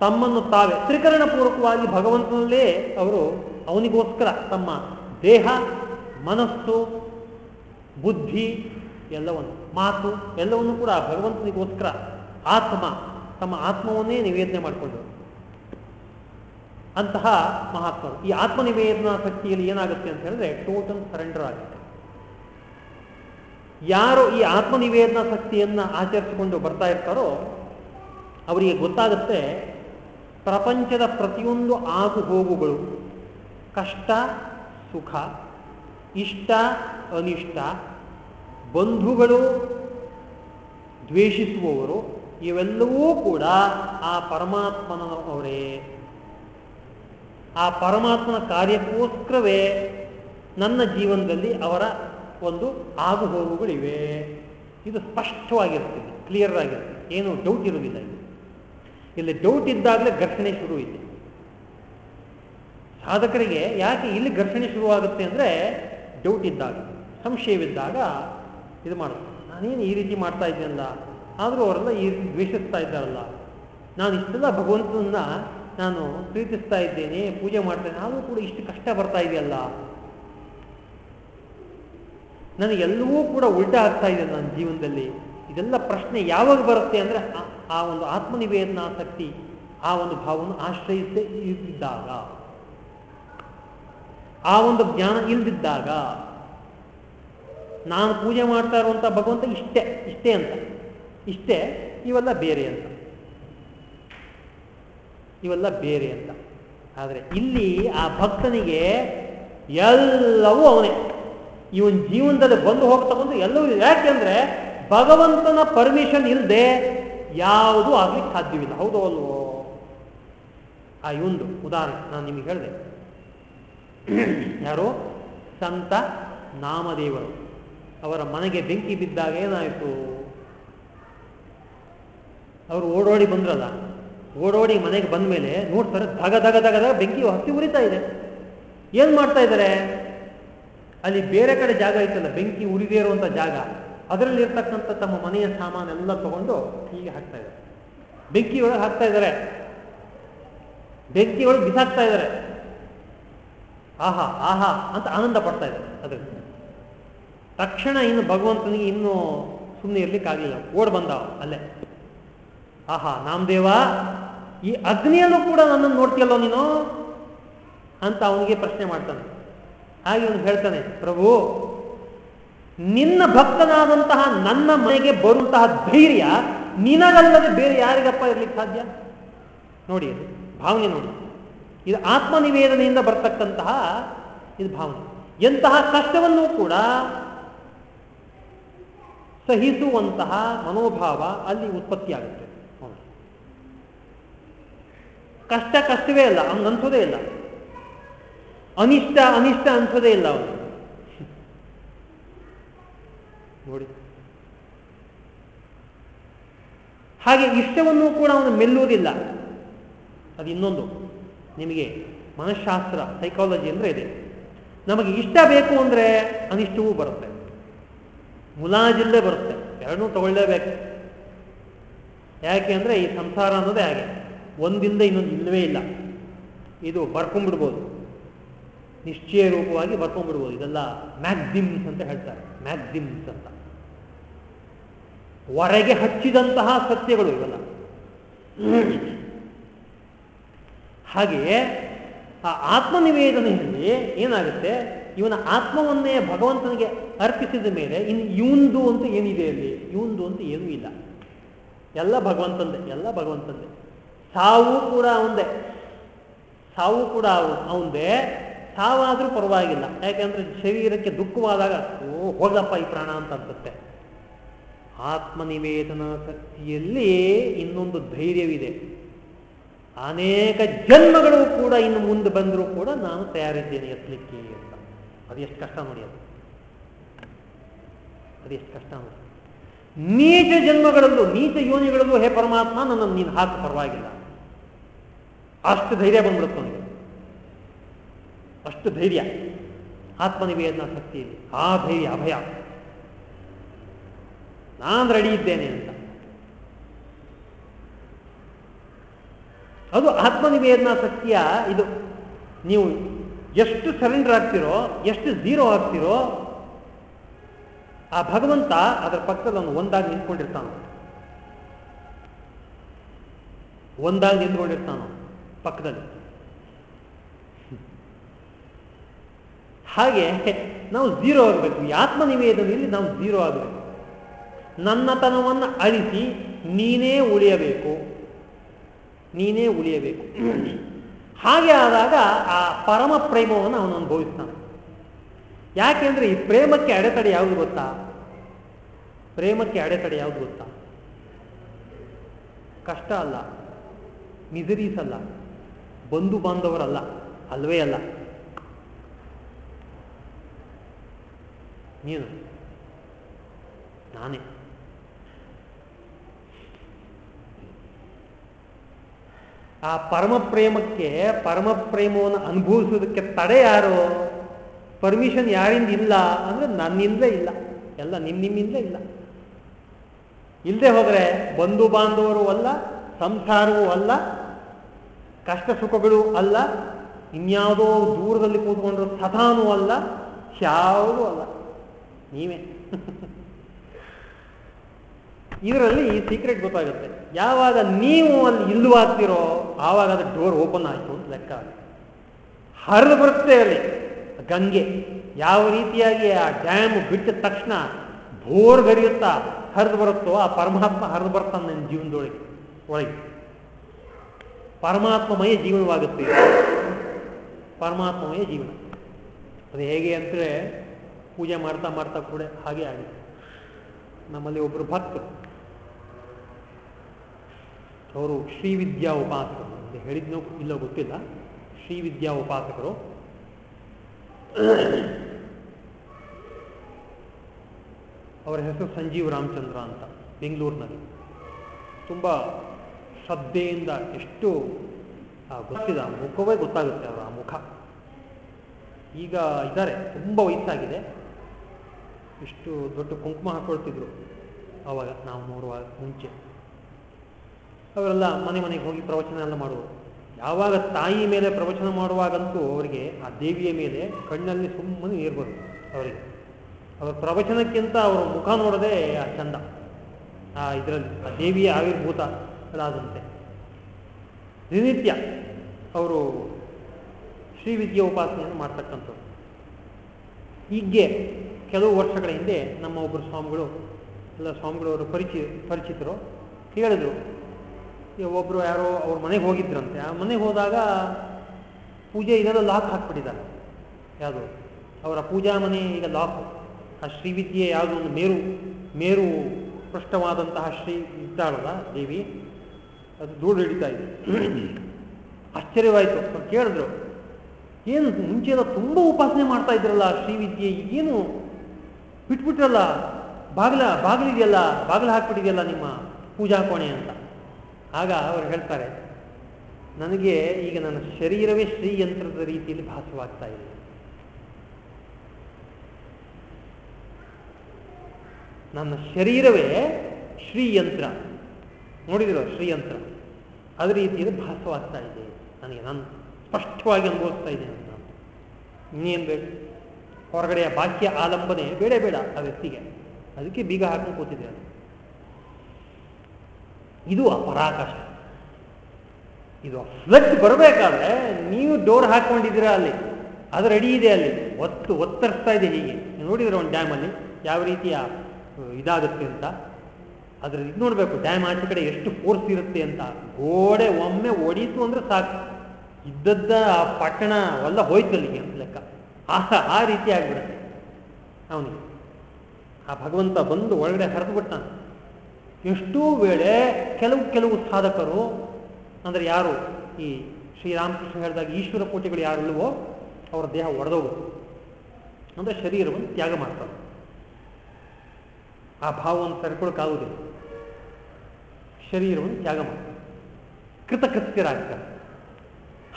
ತಮ್ಮನ್ನು ತಾವೇ ತ್ರಿಕರಣ ಪೂರ್ವಕವಾಗಿ ಭಗವಂತನಲ್ಲೇ ಅವರು ಅವನಿಗೋಸ್ಕರ ತಮ್ಮ ದೇಹ, ಮನಸ್ಸು ಬುದ್ಧಿ ಎಲ್ಲವನ್ನು, ಮಾತು ಎಲ್ಲವನ್ನು ಕೂಡ ಭಗವಂತನಿಗೋಸ್ಕರ ಆತ್ಮ, ತಮ್ಮ ಆತ್ಮವನ್ನೇ ನಿವೇದನೆ ಮಾಡಿಕೊಂಡರು. ಅಂತಹ ಮಹಾತ್ಮರು. ಈ ಆತ್ಮ ನಿವೇದನಾ ಶಕ್ತಿಯಲ್ಲಿ ಏನಾಗುತ್ತೆ ಅಂತ ಹೇಳಿದ್ರೆ ಟೋಟಲ್ ಸರೆಂಡರ್ ಆಗುತ್ತೆ. ಯಾರು ಈ ಆತ್ಮ ನಿವೇದನಾ ಶಕ್ತಿಯನ್ನ ಆಚರಿಸಿಕೊಂಡು ಬರ್ತಾ ಇರ್ತಾರೋ ಅವರಿಗೆ ಗೊತ್ತಾಗುತ್ತೆ ಪ್ರಪಂಚದ ಪ್ರತಿಯೊಂದು ಆಗು ಹೋಗುಗಳು ಕಷ್ಟ, ಸುಖ ಇಷ್ಟ, ಅನಿಷ್ಟ, ಬಂಧುಗಳು ದ್ವೇಷಿಸುವವರು, ಇವೆಲ್ಲವೂ ಕೂಡ ಆ ಪರಮಾತ್ಮನವರೇ. ಆ ಪರಮಾತ್ಮನ ಕಾರ್ಯಕ್ಕೋಸ್ಕರವೇ ನನ್ನ ಜೀವನದಲ್ಲಿ ಅವರ ಒಂದು ಆಗುಹೋಗುಗಳಿವೆ. ಇದು ಸ್ಪಷ್ಟವಾಗಿರ್ತದೆ ಕ್ಲಿಯರ್ ಆಗಿರ್ತದೆ ಏನು ಡೌಟ್ ಇರುವುದಿಲ್ಲ ಇದು ಇಲ್ಲಿ ಡೌಟ್ ಇದ್ದಾಗಲೇ ಘರ್ಷಣೆ ಶುರು ಇದೆ. ಸಾಧಕರಿಗೆ ಯಾಕೆ ಇಲ್ಲಿ ಘರ್ಷಣೆ ಶುರುವಾಗುತ್ತೆ ಅಂದರೆ ಡೌಟ್ ಇದ್ದಾಗ ಸಂಶಯವಿದ್ದಾಗ ಇದು ಮಾಡುತ್ತೆ. ನಾನೇನು ಈ ರೀತಿ ಮಾಡ್ತಾ ಇದ್ದೇನಲ್ಲ ಆದರೂ ಅವರೆಲ್ಲ ಈ ರೀತಿ ದ್ವೇಷಿಸ್ತಾ ಇದ್ದಾರಲ್ಲ. ನಾನು ಇಷ್ಟೆಲ್ಲ ಭಗವಂತನನ್ನ ನಾನು ಪ್ರೀತಿಸ್ತಾ ಇದ್ದೇನೆ, ಪೂಜೆ ಮಾಡ್ತೇನೆ ಆದರೂ ಕೂಡ ಇಷ್ಟು ಕಷ್ಟ ಬರ್ತಾ ಇದೆಯಲ್ಲ? ನನಗೆಲ್ಲವೂ ಕೂಡ ಉಲ್ಟ ಆಗ್ತಾ ಇದೆ ನನ್ನ ಜೀವನದಲ್ಲಿ. ಇದೆಲ್ಲ ಪ್ರಶ್ನೆ ಯಾವಾಗ ಬರುತ್ತೆ ಅಂದರೆ ಆ ಒಂದು ಆತ್ಮನಿವೇದನಾಸಕ್ತಿ, ಆ ಒಂದು ಭಾವವನ್ನು ಆಶ್ರಯಿಸದೆ ಇದ್ದಾಗ. ಆ ಒಂದು ಜ್ಞಾನ ಇಲ್ದಿದ್ದಾಗ ನಾನು ಪೂಜೆ ಮಾಡ್ತಾ ಇರುವಂಥ ಭಗವಂತ ಇಷ್ಟೇ ಇಷ್ಟೇ ಅಂತ. ಇಷ್ಟೇ, ಇವೆಲ್ಲ ಬೇರೆ ಅಂತ. ಇವೆಲ್ಲ ಬೇರೆ ಅಂತ. ಆದರೆ ಇಲ್ಲಿ ಆ ಭಕ್ತನಿಗೆ ಎಲ್ಲವೂ ಅವನೇ. ಇವನ್ ಜೀವನದಲ್ಲಿ ಬಂದು ಹೋಗ್ತಕ್ಕಂಥ ಎಲ್ಲವೂ ಯಾಕೆಂದ್ರೆ ಭಗವಂತನ ಪರ್ಮಿಷನ್ ಇಲ್ಲದೆ ಯಾವುದೂ ಆಗ್ಲಿಕ್ಕೆ ಸಾಧ್ಯವಿಲ್ಲ. ಹೌದು ಅಲ್ವೋ? ಆ ಇವೊಂದು ಉದಾಹರಣೆ ನಾನು ನಿಮಗೆ ಹೇಳಿದೆ. ಯಾರು ಸಂತ ನಾಮದೇವರು. ಅವರ ಮನೆಗೆ ಬೆಂಕಿ ಬಿದ್ದಾಗ ಏನಾಯಿತು? ಅವರು ಓಡೋಡಿ ಬಂದ್ರಲ್ಲ, ಓಡೋಡಿ ಮನೆಗೆ ಬಂದ ಮೇಲೆ ನೋಡ್ತಾರೆ ಧಗ ಧಗ ಧಗ ದಗ ಬೆಂಕಿ ಹತ್ತಿ ಉರಿತಾ ಇದೆ. ಏನ್ ಮಾಡ್ತಾ ಇದ್ದಾರೆ? ಅಲ್ಲಿ ಬೇರೆ ಕಡೆ ಜಾಗ ಐತಲ್ಲ, ಬೆಂಕಿ ಉರಿದೇ ಇರುವಂತ ಜಾಗ, ಅದರಲ್ಲಿ ಇರ್ತಕ್ಕಂಥ ತಮ್ಮ ಮನೆಯ ಸಾಮಾನೆಲ್ಲ ತಗೊಂಡು ಹೀಗೆ ಹಾಕ್ತಾ ಇದ್ದಾರೆ. ಬೆಂಕಿ ಒಳಗೆ ಹಾಕ್ತಾ ಇದ್ದಾರೆ. ಬೆಂಕಿ ಒಳಗೆ ಬಿಸಾಕ್ತಾ ಇದ್ದಾರೆ. ಆಹಾ ಆಹಾ ಅಂತ ಆನಂದ ಪಡ್ತಾ ಇದ್ದಾರೆ ಅದ್ರ ತಕ್ಷಣ ಇನ್ನು ಭಗವಂತನಿಗೆ ಇನ್ನೂ ಸುಮ್ಮನೆ ಇರ್ಲಿಕ್ಕಾಗಲಿಲ್ಲ ಓಡ್ ಬಂದ ಅಲ್ಲೇ. ಆಹಾ, ನಾಮದೇವ, ಈ ಅಗ್ನಿಯಲ್ಲೂ ಕೂಡ ನನ್ನನ್ನು ನೋಡ್ತೀಯಲ್ಲೋ ನೀನು? ಅಂತ ಅವನಿಗೆ ಪ್ರಶ್ನೆ ಮಾಡ್ತಾನೆ. ಹಾಗೆ ಅವನು ಹೇಳ್ತಾನೆ, ಪ್ರಭು, ನಿನ್ನ ಭಕ್ತನಾದಂತಹ ನನ್ನ ಮನೆಗೆ ಬರುವಂತಹ ಧೈರ್ಯ ನಿನಗಲ್ಲದೆ ಬೇರೆ ಯಾರಿಗಪ್ಪ ಇರ್ಲಿಕ್ಕೆ ಸಾಧ್ಯ? ನೋಡಿ ಭಾವನೆ ನೋಡಿ. ಇದು ಆತ್ಮನಿವೇದನೆಯಿಂದ ಬರ್ತಕ್ಕಂತಹ ಇದು ಭಾವನೆ. ಎಂತಹ ಕಷ್ಟವನ್ನು ಕೂಡ ಸಹಿಸುವಂತಹ ಮನೋಭಾವ ಅಲ್ಲಿ ಉತ್ಪತ್ತಿಯಾಗುತ್ತೆ. ಕಷ್ಟ ಕಷ್ಟವೇ ಅಲ್ಲ ಅವನು ಅನ್ಸೋದೇ ಇಲ್ಲ. ಅನಿಷ್ಟ ಅನಿಷ್ಟ ಅನ್ಸೋದೇ ಇಲ್ಲ ಅವನು ನೋಡಿ. ಹಾಗೆ ಇಷ್ಟವನ್ನು ಕೂಡ ಅವನು ಮೆಲ್ಲುವುದಿಲ್ಲ. ಅದು ಇನ್ನೊಂದು. ಮನಃಶಾಸ್ತ್ರ ಸೈಕಾಲಜಿ ಅಂದ್ರೆ ಇದೆ. ನಮಗೆ ಇಷ್ಟ ಬೇಕು ಅಂದರೆ ಅನಿಷ್ಟವೂ ಬರುತ್ತೆ. ಮುಲಾಜಿಲ್ಲದೆ ಬರುತ್ತೆ. ಎರಡನ್ನೂ ತಗೊಳ್ಳೇಬೇಕು. ಯಾಕೆ ಅಂದರೆ ಈ ಸಂಸಾರ ಅನ್ನೋದೇ ಹಾಗೆ. ಒಂದಿಂದ ಇನ್ನೊಂದು ಇಲ್ಲವೇ ಇಲ್ಲ. ಇದು ಬರ್ಕೊಂಡ್ಬಿಡ್ಬೋದು. ನಿಶ್ಚಯ ರೂಪವಾಗಿ ಬರ್ಕೊಂಡ್ಬಿಡ್ಬೋದು. ಇದೆಲ್ಲ ಮ್ಯಾಗ್ದಿಮ್ಸ್ ಅಂತ ಹೇಳ್ತಾರೆ. ಮ್ಯಾಗ್ದಿಮ್ಸ್ ಅಂತ. ಹೊರಗೆ ಹಚ್ಚಿದಂತಹ ಸತ್ಯಗಳು ಇವೆಲ್ಲ. ಹಾಗೆಯೇ ಆ ಆತ್ಮನಿವೇದನೆಯಲ್ಲಿ ಏನಾಗುತ್ತೆ? ಇವನ ಆತ್ಮವನ್ನೇ ಭಗವಂತನಿಗೆ ಅರ್ಪಿಸಿದ ಮೇಲೆ ಇನ್ನು ಇವಂದು ಅಂತ ಏನಿದೆ ಅಲ್ಲಿ? ಇವಂದು ಅಂತ ಏನೂ ಇಲ್ಲ. ಎಲ್ಲ ಭಗವಂತಂದೆ ಎಲ್ಲ ಭಗವಂತಂದೆ. ಸಾವು ಕೂಡ ಅವಂದೇ. ಸಾವು ಕೂಡ ಅವಂದೇ. ಸಾವಾದರೂ ಪರವಾಗಿಲ್ಲ. ಯಾಕೆಂದ್ರೆ ಶರೀರಕ್ಕೆ ದುಃಖವಾದಾಗ, ಓ, ಹೋಗಪ್ಪ ಈ ಪ್ರಾಣ ಅಂತ ಅನ್ಸುತ್ತೆ. ಆತ್ಮನಿವೇದನ ಶಕ್ತಿಯಲ್ಲಿ ಇನ್ನೊಂದು ಧೈರ್ಯವಿದೆ. ಅನೇಕ ಜನ್ಮಗಳು ಕೂಡ ಇನ್ನು ಮುಂದೆ ಬಂದರೂ ಕೂಡ ನಾನು ತಯಾರಿದ್ದೇನೆ ಎತ್ತಲಿಕ್ಕೆ ಅಂತ. ಅದು ಎಷ್ಟು ಕಷ್ಟ ನೋಡಿ ಅದು. ಅದೆಷ್ಟು ಕಷ್ಟ ನೋಡಿ. ನೀಚ ಜನ್ಮಗಳಲ್ಲೂ, ನೀಚ ಯೋನಿಗಳಲ್ಲೂ ಹೇ ಪರಮಾತ್ಮ ನನ್ನನ್ನು ನೀನು ಹಾಕು ಪರವಾಗಿಲ್ಲ. ಅಷ್ಟು ಧೈರ್ಯ ಬಂದ್ಬಿಡುತ್ತೆ ನನಗೆ ಅಷ್ಟು ಧೈರ್ಯ. ಆತ್ಮನಿವೇದನ ಶಕ್ತಿಯಲ್ಲಿ. ಆ ಧೈರ್ಯ, ಅಭಯ. ನಾನು ರೆಡಿ ಇದ್ದೇನೆ ಅಂತ. ಅದು ಆತ್ಮನಿವೇದನಾ ಸತ್ಯ ಇದು. ನೀವು ಎಷ್ಟು ಸರೆಂಡರ್ ಆಗ್ತಿರೋ, ಎಷ್ಟು ಝೀರೋ ಆಗ್ತಿರೋ, ಆ ಭಗವಂತ ಅದರ ಅವನು ಒಂದಾಗಿ ನಿಂತ್ಕೊಂಡಿರ್ತಾನ. ಒಂದಾಗಿ ನಿಂತ್ಕೊಂಡಿರ್ತಾನ ಪಕ್ಕದಲ್ಲಿ. ಹಾಗೆ ನಾವು ಝೀರೋ ಆಗಬೇಕು. ಈ ಆತ್ಮನಿವೇದನೆಯಲ್ಲಿ ನಾವು ಝೀರೋ ಆಗಬೇಕು. ನನ್ನತನವನ್ನು ಅಳಿಸಿ ನೀನೇ ಉಳಿಯಬೇಕು. ನೀನೇ ಉಳಿಯಬೇಕು. ಹಾಗೆ ಆದಾಗ ಆ ಪರಮ ಪ್ರೇಮವನ್ನು ಅವನು ಅನುಭವಿಸ್ತಾನೆ. ಯಾಕೆಂದ್ರೆ ಈ ಪ್ರೇಮಕ್ಕೆ ಅಡೆತಡೆ ಯಾವುದು ಗೊತ್ತಾ? ಪ್ರೇಮಕ್ಕೆ ಅಡೆತಡೆ ಯಾವುದು ಗೊತ್ತಾ? ಕಷ್ಟ ಅಲ್ಲ ಮಿಸರೀಸ್ ಅಲ್ಲ, ಬಂಧು ಬಾಂಧವರಲ್ಲ, ಅಲ್ವೇ ಅಲ್ಲ. ನೀನು, ನಾನೇ. ಆ ಪರಮ ಪ್ರೇಮಕ್ಕೆ ಪರಮ ಪ್ರೇಮವನ್ನು ಅನುಭವಿಸೋದಕ್ಕೆ ತಡೆ ಯಾರು? ಪರ್ಮಿಷನ್ ಯಾರಿಂದ ಇಲ್ಲ ಅಂದ್ರೆ ನನ್ನಿಂದಲೇ ಇಲ್ಲ. ಎಲ್ಲ ನಿಮ್ಮ ನಿಮ್ಮಿಂದಲೇ ಇಲ್ಲ. ಇಲ್ಲದೆ ಹೋದರೆ ಬಂಧು ಬಾಂಧವರು ಅಲ್ಲ, ಸಂಸಾರವೂ ಅಲ್ಲ, ಕಷ್ಟ ಸುಖಗಳು ಅಲ್ಲ, ಇನ್ಯಾವುದೋ ದೂರದಲ್ಲಿ ಕೂತ್ಕೊಂಡ್ರು ಸತಾನೂ ಅಲ್ಲ ಯಾವುದೂ ಅಲ್ಲ. ನೀವೇ. ಇದರಲ್ಲಿ ಈ ಸೀಕ್ರೆಟ್ ಗೊತ್ತಾಗುತ್ತೆ. ಯಾವಾಗ ನೀವು ಅಲ್ಲಿ ಇಲ್ಲವಾಗ್ತಿರೋ ಆವಾಗ ಅದು ಡೋರ್ ಓಪನ್ ಆಯಿತು ಅಂತ ಲೆಕ್ಕ ಹರಿದು ಬರುತ್ತೆ ಅಲ್ಲಿ. ಗಂಗೆ ಯಾವ ರೀತಿಯಾಗಿ ಆ ಡ್ಯಾಮ್ ಬಿಟ್ಟ ತಕ್ಷಣ ಭೋರ್ಗರಿಯುತ್ತಾ ಹರಿದು ಬರುತ್ತೋ, ಆ ಪರಮಾತ್ಮ ಹರಿದು ಬರ್ತಾನೆ ನನ್ನ ಜೀವನದೊಳಗೆ, ಒಳಗೆ. ಪರಮಾತ್ಮಮಯ ಜೀವನವಾಗುತ್ತೆ ಪರಮಾತ್ಮಮಯ ಜೀವನ. ಅದು ಹೇಗೆ ಅಂದರೆ ಪೂಜೆ ಮಾಡ್ತಾ ಮಾಡ್ತಾ ಕೂಡ ಹಾಗೆ ಆಗಿದೆ. ನಮ್ಮಲ್ಲಿ ಒಬ್ಬರು ಭಕ್ತರು. ಅವರು ಶ್ರೀವಿದ್ಯಾ ಉಪಾಸಕರು ಅಂತ ಹೇಳಿದ್ನೋ ಇಲ್ಲೋ ಗೊತ್ತಿಲ್ಲ. ಶ್ರೀವಿದ್ಯಾ ಉಪಾಸಕರು ಅವರ ಹೆಸರು ಸಂಜೀವ್ ರಾಮಚಂದ್ರ ಅಂತ, ಬೆಂಗಳೂರಿನಲ್ಲಿ. ತುಂಬ ಶ್ರದ್ಧೆಯಿಂದ ಎಷ್ಟು ಗೊತ್ತಿದೆ ಆ ಮುಖವೇ ಗೊತ್ತಾಗುತ್ತೆ ಅವರ ಆ ಮುಖ. ಈಗ ಇದ್ದಾರೆ, ತುಂಬ ವಯಸ್ಸಾಗಿದೆ. ಇಷ್ಟು ದೊಡ್ಡ ಕುಂಕುಮ ಹಾಕೊಳ್ತಿದ್ರು ಅವಾಗ ನಾವು ನೋಡುವಾಗ ಮುಂಚೆ. ಅವರೆಲ್ಲ ಮನೆ ಮನೆಗೆ ಹೋಗಿ ಪ್ರವಚನ ಎಲ್ಲ ಮಾಡುವರು. ಯಾವಾಗ ತಾಯಿ ಮೇಲೆ ಪ್ರವಚನ ಮಾಡುವಾಗಂತೂ ಅವರಿಗೆ ಆ ದೇವಿಯ ಮೇಲೆ ಕಣ್ಣಲ್ಲಿ ಸುಮ್ಮನೆ ನೀರು ಅವರಿಗೆ. ಅವರ ಪ್ರವಚನಕ್ಕಿಂತ ಅವರ ಮುಖ ನೋಡದೆ ಆ ಚಂದ. ಆ ಇದರಲ್ಲಿ ಆ ದೇವಿಯ ಆವಿರ್ಭೂತ ಅದಾದಂತೆ. ದಿನನಿತ್ಯ ಅವರು ಶ್ರೀವಿದ್ಯೆ ಉಪಾಸನೆಯನ್ನು ಮಾಡ್ತಕ್ಕಂಥವ್ರು. ಹೀಗೆ ಕೆಲವು ವರ್ಷಗಳ ಹಿಂದೆ ನಮ್ಮ ಒಬ್ಬರು ಸ್ವಾಮಿಗಳು, ಎಲ್ಲ ಸ್ವಾಮಿಗಳವರು ಪರಿಚಿ, ಪರಿಚಿತರು ಹೇಳಿದ್ರು ಒಬ್ಬರು ಯಾರೋ ಅವ್ರ ಮನೆಗೆ ಹೋಗಿದ್ರಂತೆ. ಆ ಮನೆಗೆ ಹೋದಾಗ ಪೂಜೆ ಇದೆಲ್ಲ ಲಾಕ್ ಹಾಕ್ಬಿಟ್ಟಿದ್ದಾರೆ. ಯಾವುದು? ಅವರ ಪೂಜಾ ಮನೆ ಈಗ ಲಾಕ್ ಆ ಶ್ರೀವಿದ್ಯೆ ಯಾವುದೋ ಒಂದು ಮೇರು ಮೇರು ಸ್ಪಷ್ಟವಾದಂತಹ ಶ್ರೀ ಇದ್ದಾಳಲ್ಲ ದೇವಿ. ಅದು ಧೂಳು ಹಿಡಿತಾ ಇದೆ. ಆಶ್ಚರ್ಯವಾಯಿತು. ಅಂತ ಕೇಳಿದ್ರು, ಏನು ಮುಂಚೆ ಎಲ್ಲ ತುಂಬ ಉಪಾಸನೆ ಮಾಡ್ತಾ ಇದ್ರಲ್ಲ ಶ್ರೀವಿದ್ಯೆ ಏನು ಬಿಟ್ಬಿಟ್ರಲ್ಲ? ಬಾಗಿಲ, ಬಾಗಿಲಿದೆಯಲ್ಲ, ಬಾಗಿಲು ಹಾಕ್ಬಿಟ್ಟಿದೆಯಲ್ಲ ನಿಮ್ಮ ಪೂಜಾ ಕೋಣೆ ಅಂತ? ಆಗ ಅವರು ಹೇಳ್ತಾರೆ, ನನಗೆ ಈಗ ನನ್ನ ಶರೀರವೇ ಶ್ರೀಯಂತ್ರದ ರೀತಿಯಲ್ಲಿ ಭಾಸವಾಗ್ತಾ ಇದೆ. ನನ್ನ ಶರೀರವೇ ಶ್ರೀಯಂತ್ರ ನೋಡಿದಿರೋ ಶ್ರೀಯಂತ್ರ ಅದೇ ರೀತಿಯಲ್ಲಿ ಭಾಸವಾಗ್ತಾ ಇದೆ. ನನಗೆ ನಾನು ಸ್ಪಷ್ಟವಾಗಿ ಅನುಭವಿಸ್ತಾ ಇದ್ದೇನೆ ನಾನು ಇನ್ನೇನು ಬೇಡ. ಹೊರಗಡೆಯ ಬಾಕ್ಯ ಆಲಂಬನೆ ಬೇಡ ಬೇಡ ಆ ವ್ಯಕ್ತಿಗೆ. ಅದಕ್ಕೆ ಬೀಗ ಹಾಕೊಂಡು ಕೂತಿದ್ದೆ ಅದು. ಇದು ಅಪರಾಕಾಶ ಇದು ಫ್ಲಡ್ ಬರಬೇಕಾದ್ರೆ ನೀವು ಡೋರ್ ಹಾಕೊಂಡಿದ್ದೀರಾ ಅಲ್ಲಿ? ಅದು ರೆಡಿ ಇದೆ ಅಲ್ಲಿ. ಒತ್ತು ಒತ್ತರಿಸ್ತಾ ಇದೆ ಹೀಗೆ. ನೋಡಿದ್ರೆ ಒಂದು ಡ್ಯಾಮಲ್ಲಿ ಯಾವ ರೀತಿಯ ಇದಾಗುತ್ತೆ ಅಂತ? ಅದ್ರ ಇದು ನೋಡಬೇಕು ಡ್ಯಾಮ್ ಆಚೆ ಕಡೆ ಎಷ್ಟು ಫೋರ್ಸ್ ಇರುತ್ತೆ ಅಂತ. ಗೋಡೆ ಒಮ್ಮೆ ಒಡೀತು ಅಂದ್ರೆ ಸಾಕು. ಇದ್ದದ್ದ ಆ ಪಟ್ಟಣ ಎಲ್ಲ ಹೋಯ್ತಲ್ಲಿಗೆ ಅಂತ ಲೆಕ್ಕ. ಆ ರೀತಿ ಆಗ್ಬಿಡುತ್ತೆ. ಅವನಿಗೆ. ಆ ಭಗವಂತ ಬಂದು ಒಳಗಡೆ ಹರಿದು ಎಷ್ಟೋ ವೇಳೆ ಕೆಲವು ಕೆಲವು ಸಾಧಕರು, ಅಂದರೆ ಯಾರು ಈ ಶ್ರೀರಾಮಕೃಷ್ಣ ಹೇಳಿದಾಗ ಈಶ್ವರ ಕೋಟಿಗಳು ಯಾರು ಇಲ್ಲವೋ ಅವರ ದೇಹ ಒಡೆದೋಗುತ್ತೆ. ಅಂದರೆ ಶರೀರವನ್ನು ತ್ಯಾಗ ಮಾಡ್ತಾರೆ. ಆ ಭಾವವನ್ನು ತರ್ಕೊಳಕ್ಕಾಗುವುದಿಲ್ಲ ಶರೀರವನ್ನು ತ್ಯಾಗ ಮಾಡ್ತಾರೆ. ಕೃತಕೃತ್ಯರಾಗ್ತಾರೆ.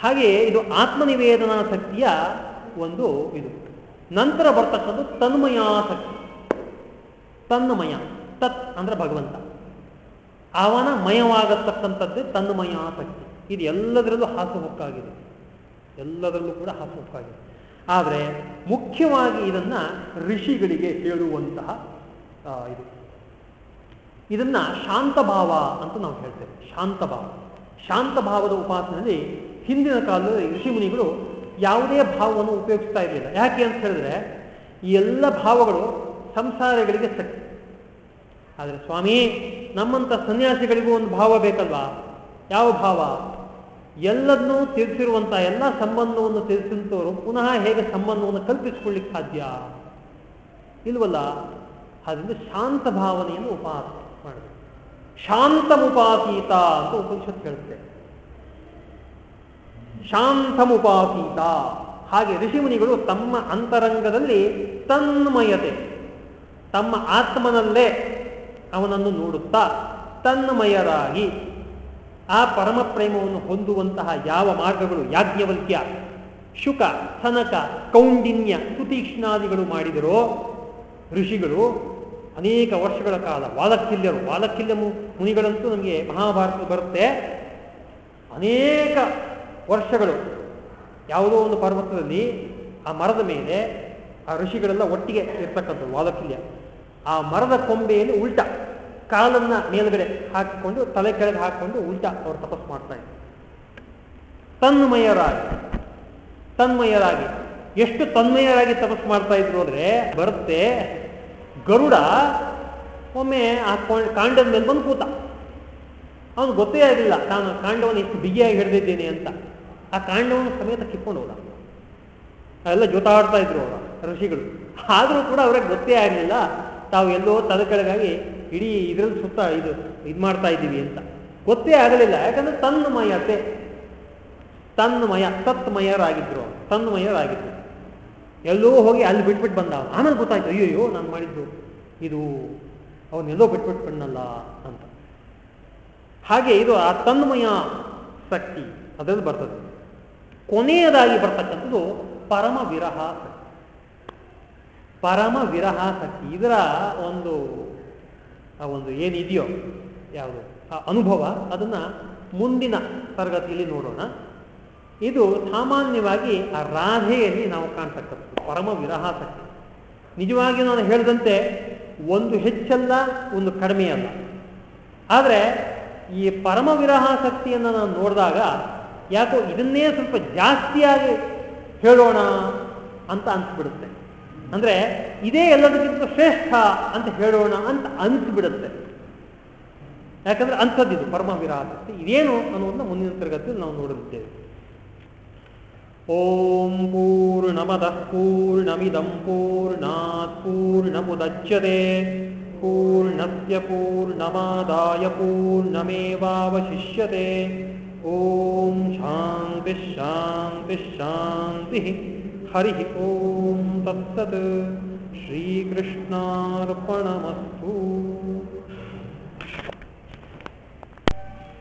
ಹಾಗೆಯೇ ಇದು ಆತ್ಮನಿವೇದನಾ ಶಕ್ತಿಯ ಒಂದು ಇದು. ನಂತರ ಬರ್ತಕ್ಕಂಥ ತನ್ಮಯಾಸಕ್ತಿ ತನ್ಮಯ, ತತ್ ಅಂದ್ರೆ ಭಗವಂತ. ಅವನ ಮಯವಾಗತಕ್ಕಂಥದ್ದೇ ತನ್ಮಯಾಸಕ್ತಿ ಇದು ಎಲ್ಲದರಲ್ಲೂ ಹಾಸುಹೊಕ್ಕಾಗಿದೆ. ಎಲ್ಲದರಲ್ಲೂ ಕೂಡ ಹಾಸುಹೊಕ್ಕಾಗಿದೆ. ಆದರೆ ಮುಖ್ಯವಾಗಿ ಇದನ್ನ ಋಷಿಗಳಿಗೆ ಹೇಳುವಂತಹ ಇದು. ಇದನ್ನ ಶಾಂತಭಾವ ಅಂತ ನಾವು ಹೇಳ್ತೇವೆ. ಶಾಂತಭಾವ. ಶಾಂತಭಾವದ ಉಪಾಸನೆಯಲ್ಲಿ ಹಿಂದಿನ ಕಾಲದಲ್ಲಿ ಋಷಿ ಮುನಿಗಳು ಯಾವುದೇ ಭಾವವನ್ನು ಉಪಯೋಗಿಸ್ತಾ ಇರಲಿಲ್ಲ. ಯಾಕೆ ಅಂತ ಹೇಳಿದ್ರೆ, ಈ ಎಲ್ಲ ಭಾವಗಳು ಸಂಸಾರಗಳಿಗೆ ಆದರೆ ಸ್ವಾಮಿ, ನಮ್ಮಂಥ ಸನ್ಯಾಸಿಗಳಿಗೂ ಒಂದು ಭಾವ ಬೇಕಲ್ವಾ? ಯಾವ ಭಾವ? ಎಲ್ಲದನ್ನೂ ತಿಳಿಸಿರುವಂಥ ಎಲ್ಲ ಸಂಬಂಧವನ್ನು ತಿಳಿಸಿದಂಥವರು ಪುನಃ ಹೇಗೆ ಸಂಬಂಧವನ್ನು ಕಲ್ಪಿಸಿಕೊಳ್ಳಿಕ್ಕೆ ಸಾಧ್ಯ? ಇಲ್ವಲ್ಲ? ಅದರಿಂದ ಶಾಂತ ಭಾವನೆಯನ್ನು ಉಪಾಸ ಮಾಡಬೇಕು ಶಾಂತಮುಪಾಸೀತ ಅಂತ ಉಪನಿಷತ್ ಹೇಳುತ್ತೆ. ಶಾಂತಮುಪಾಸೀತ ಹಾಗೆ ಋಷಿಮುನಿಗಳು ತಮ್ಮ ಅಂತರಂಗದಲ್ಲಿ ತನ್ಮಯತೆ, ತಮ್ಮ ಆತ್ಮನಲ್ಲೇ ಅವನನ್ನು ನೋಡುತ್ತಾ ತನ್ಮಯರಾಗಿ ಆ ಪರಮ ಪ್ರೇಮವನ್ನು ಹೊಂದುವಂತಹ ಯಾವ ಮಾರ್ಗಗಳು ಯಾಜ್ಞವಲ್ಕ್ಯ, ಶುಕ ಸನಕ ಕೌಂಡಿನ್ಯ, ಸುತೀಕ್ಷ್ಣಾದಿಗಳು ಮಾಡಿದರೋ, ಋಷಿಗಳು ಅನೇಕ ವರ್ಷಗಳ ಕಾಲ ವಾಲಕ್ಕಿಲ್ಯರು, ವಾಲಕ್ಕಿಲ್ಯ ಮುನಿಗಳಂತೂ ನಮಗೆ ಮಹಾಭಾರತ ಬರುತ್ತೆ. ಅನೇಕ ವರ್ಷಗಳು ಯಾವುದೋ ಒಂದು ಪರ್ವತದಲ್ಲಿ ಆ ಮರದ ಮೇಲೆ ಆ ಋಷಿಗಳೆಲ್ಲ ಒಟ್ಟಿಗೆ ಇರ್ತಕ್ಕಂಥದ್ದು ವಾಲಕಿಲ್ಯ ಆ ಮರದ ಕೊಂಬೆಯಲ್ಲಿ ಉಲ್ಟ ಕಾಲನ್ನ ಮೇಲ್ಗಡೆ ಹಾಕಿಕೊಂಡು, ತಲೆ ಕೆಳಗೆ ಹಾಕಿಕೊಂಡು ಉಲ್ಟ ಅವರು ತಪಸ್ ಮಾಡ್ತಾ ಇದ್ರು. ತನ್ಮಯರಾಗಿ ತನ್ಮಯರಾಗಿ, ಎಷ್ಟು ತನ್ಮಯರಾಗಿ ತಪಸ್ ಮಾಡ್ತಾ ಇದ್ರು ಅಂದ್ರೆ ಬರುತ್ತೆ, ಗರುಡ ಒಮ್ಮೆ ಆ ಕಾಂಡದ ಮೇಲೆ ಬಂದು ಕೂತ. ಅವನು ಗೊತ್ತೇ ಆಗಿಲ್ಲ ನಾನು ಕಾಂಡವನ್ನು ಎಷ್ಟು ಬಿಗಿಯಾಗಿ ಹಿಡಿದಿದ್ದೇನೆ ಅಂತ. ಆ ಕಾಂಡವನ್ನು ಸಮೇತ ಕಿತ್ಕೊಂಡು ಹೋದ. ಎಲ್ಲ ಜೊತಾಡ್ತಾ ಇದ್ರು ಅವರ, ಋಷಿಗಳು. ಆದರೂ ಕೂಡ ಅವ್ರಿಗೆ ಗೊತ್ತೇ ಆಗಲಿಲ್ಲ ತಾವು ಎಲ್ಲೋ ತಲೆ ಕೆಳಗಾಗಿ ಇಡೀ ಇದ್ರಲ್ಲಿ ಸುತ್ತ ಇದು ಇದು ಮಾಡ್ತಾ ಇದ್ದೀವಿ ಅಂತ. ಗೊತ್ತೇ ಆಗಲಿಲ್ಲ. ಯಾಕಂದ್ರೆ ತನ್ಮಯತೆ ತನ್ಮಯ ತತ್ಮಯರಾಗಿದ್ರು ತನ್ಮಯರಾಗಿದ್ರು. ಎಲ್ಲೋ ಹೋಗಿ ಅಲ್ಲಿ ಬಿಟ್ಬಿಟ್ಟು ಬಂದ ಆಮೇಲೆ ಗೊತ್ತಾಯ್ತು ಅಯ್ಯೋ ನಾನು ಮಾಡಿದ್ದು ಇದು ಅವನ್ನೆಲ್ಲೋ ಬಿಟ್ಬಿಟ್ಟು ಬಣ್ಣಲ್ಲ ಅಂತ. ಹಾಗೆ ಇದು ಆ ತನ್ಮಯ ಶಕ್ತಿ ಅದರಲ್ಲಿ ಬರ್ತದೆ. ಕೊನೆಯದಾಗಿ ಬರ್ತಕ್ಕಂಥದ್ದು ಪರಮ ವಿರಹ ಶಕ್ತಿ. ಪರಮ ವಿರಹಾಸಕ್ತಿ ಇದರ ಒಂದು, ಆ ಒಂದು ಏನಿದೆಯೋ ಯಾವುದು? ಆ ಅನುಭವ ಅದನ್ನ ಮುಂದಿನ ತರಗತಿಯಲ್ಲಿ ನೋಡೋಣ. ಇದು ಸಾಮಾನ್ಯವಾಗಿ ಆ ರಾಧೆಯಲ್ಲಿ ನಾವು ಕಾಣ್ತಕ್ಕಂಥದ್ದು ಪರಮ ವಿರಹಾಸಕ್ತಿ ನಿಜವಾಗಿ ನಾನು ಹೇಳಿದಂತೆ ಒಂದು ಹೆಚ್ಚಲ್ಲ, ಒಂದು ಕಡಿಮೆ ಅಲ್ಲ ಆದರೆ ಈ ಪರಮ ವಿರಹಾಸಕ್ತಿಯನ್ನು ನಾನು ನೋಡಿದಾಗ ಯಾಕೋ ಇದನ್ನೇ ಸ್ವಲ್ಪ ಜಾಸ್ತಿಯಾಗಿ ಹೇಳೋಣ ಅಂತ ಅನ್ಸ್ಬಿಡುತ್ತೆ. ಅಂದ್ರೆ ಇದೇ ಎಲ್ಲದಕ್ಕಿಂತ ಶ್ರೇಷ್ಠ ಅಂತ ಹೇಳೋಣ ಅಂತ ಅನಿಸ್ಬಿಡುತ್ತೆ. ಯಾಕಂದ್ರೆ ಅಂಥದ್ದಿದು ಪರಮ ವಿರಾಸಕ್ತಿ ಇದೇನು ಅನ್ನೋದನ್ನ ಮುಂದಿನ ತರಗತಿಯಲ್ಲಿ ನಾವು ನೋಡುತ್ತೇವೆ ಓಂ ಪೂರ್ಣಮದಃ ಪೂರ್ಣಮಿದಂ ಪೂರ್ಣಾತ್ ಪೂರ್ಣಮುದಚ್ಯತೆ. ಪೂರ್ಣಸ್ಯ ಪೂರ್ಣಮಾದಾಯ ಪೂರ್ಣಮೇವಾವಶಿಷ್ಯತೆ. ಓಂ ಶಾಂತಿ ಶಾಂತಿ ಶಾಂತಿ. हरि ॐ तत्सत् श्रीकृष्णार्पणमस्तु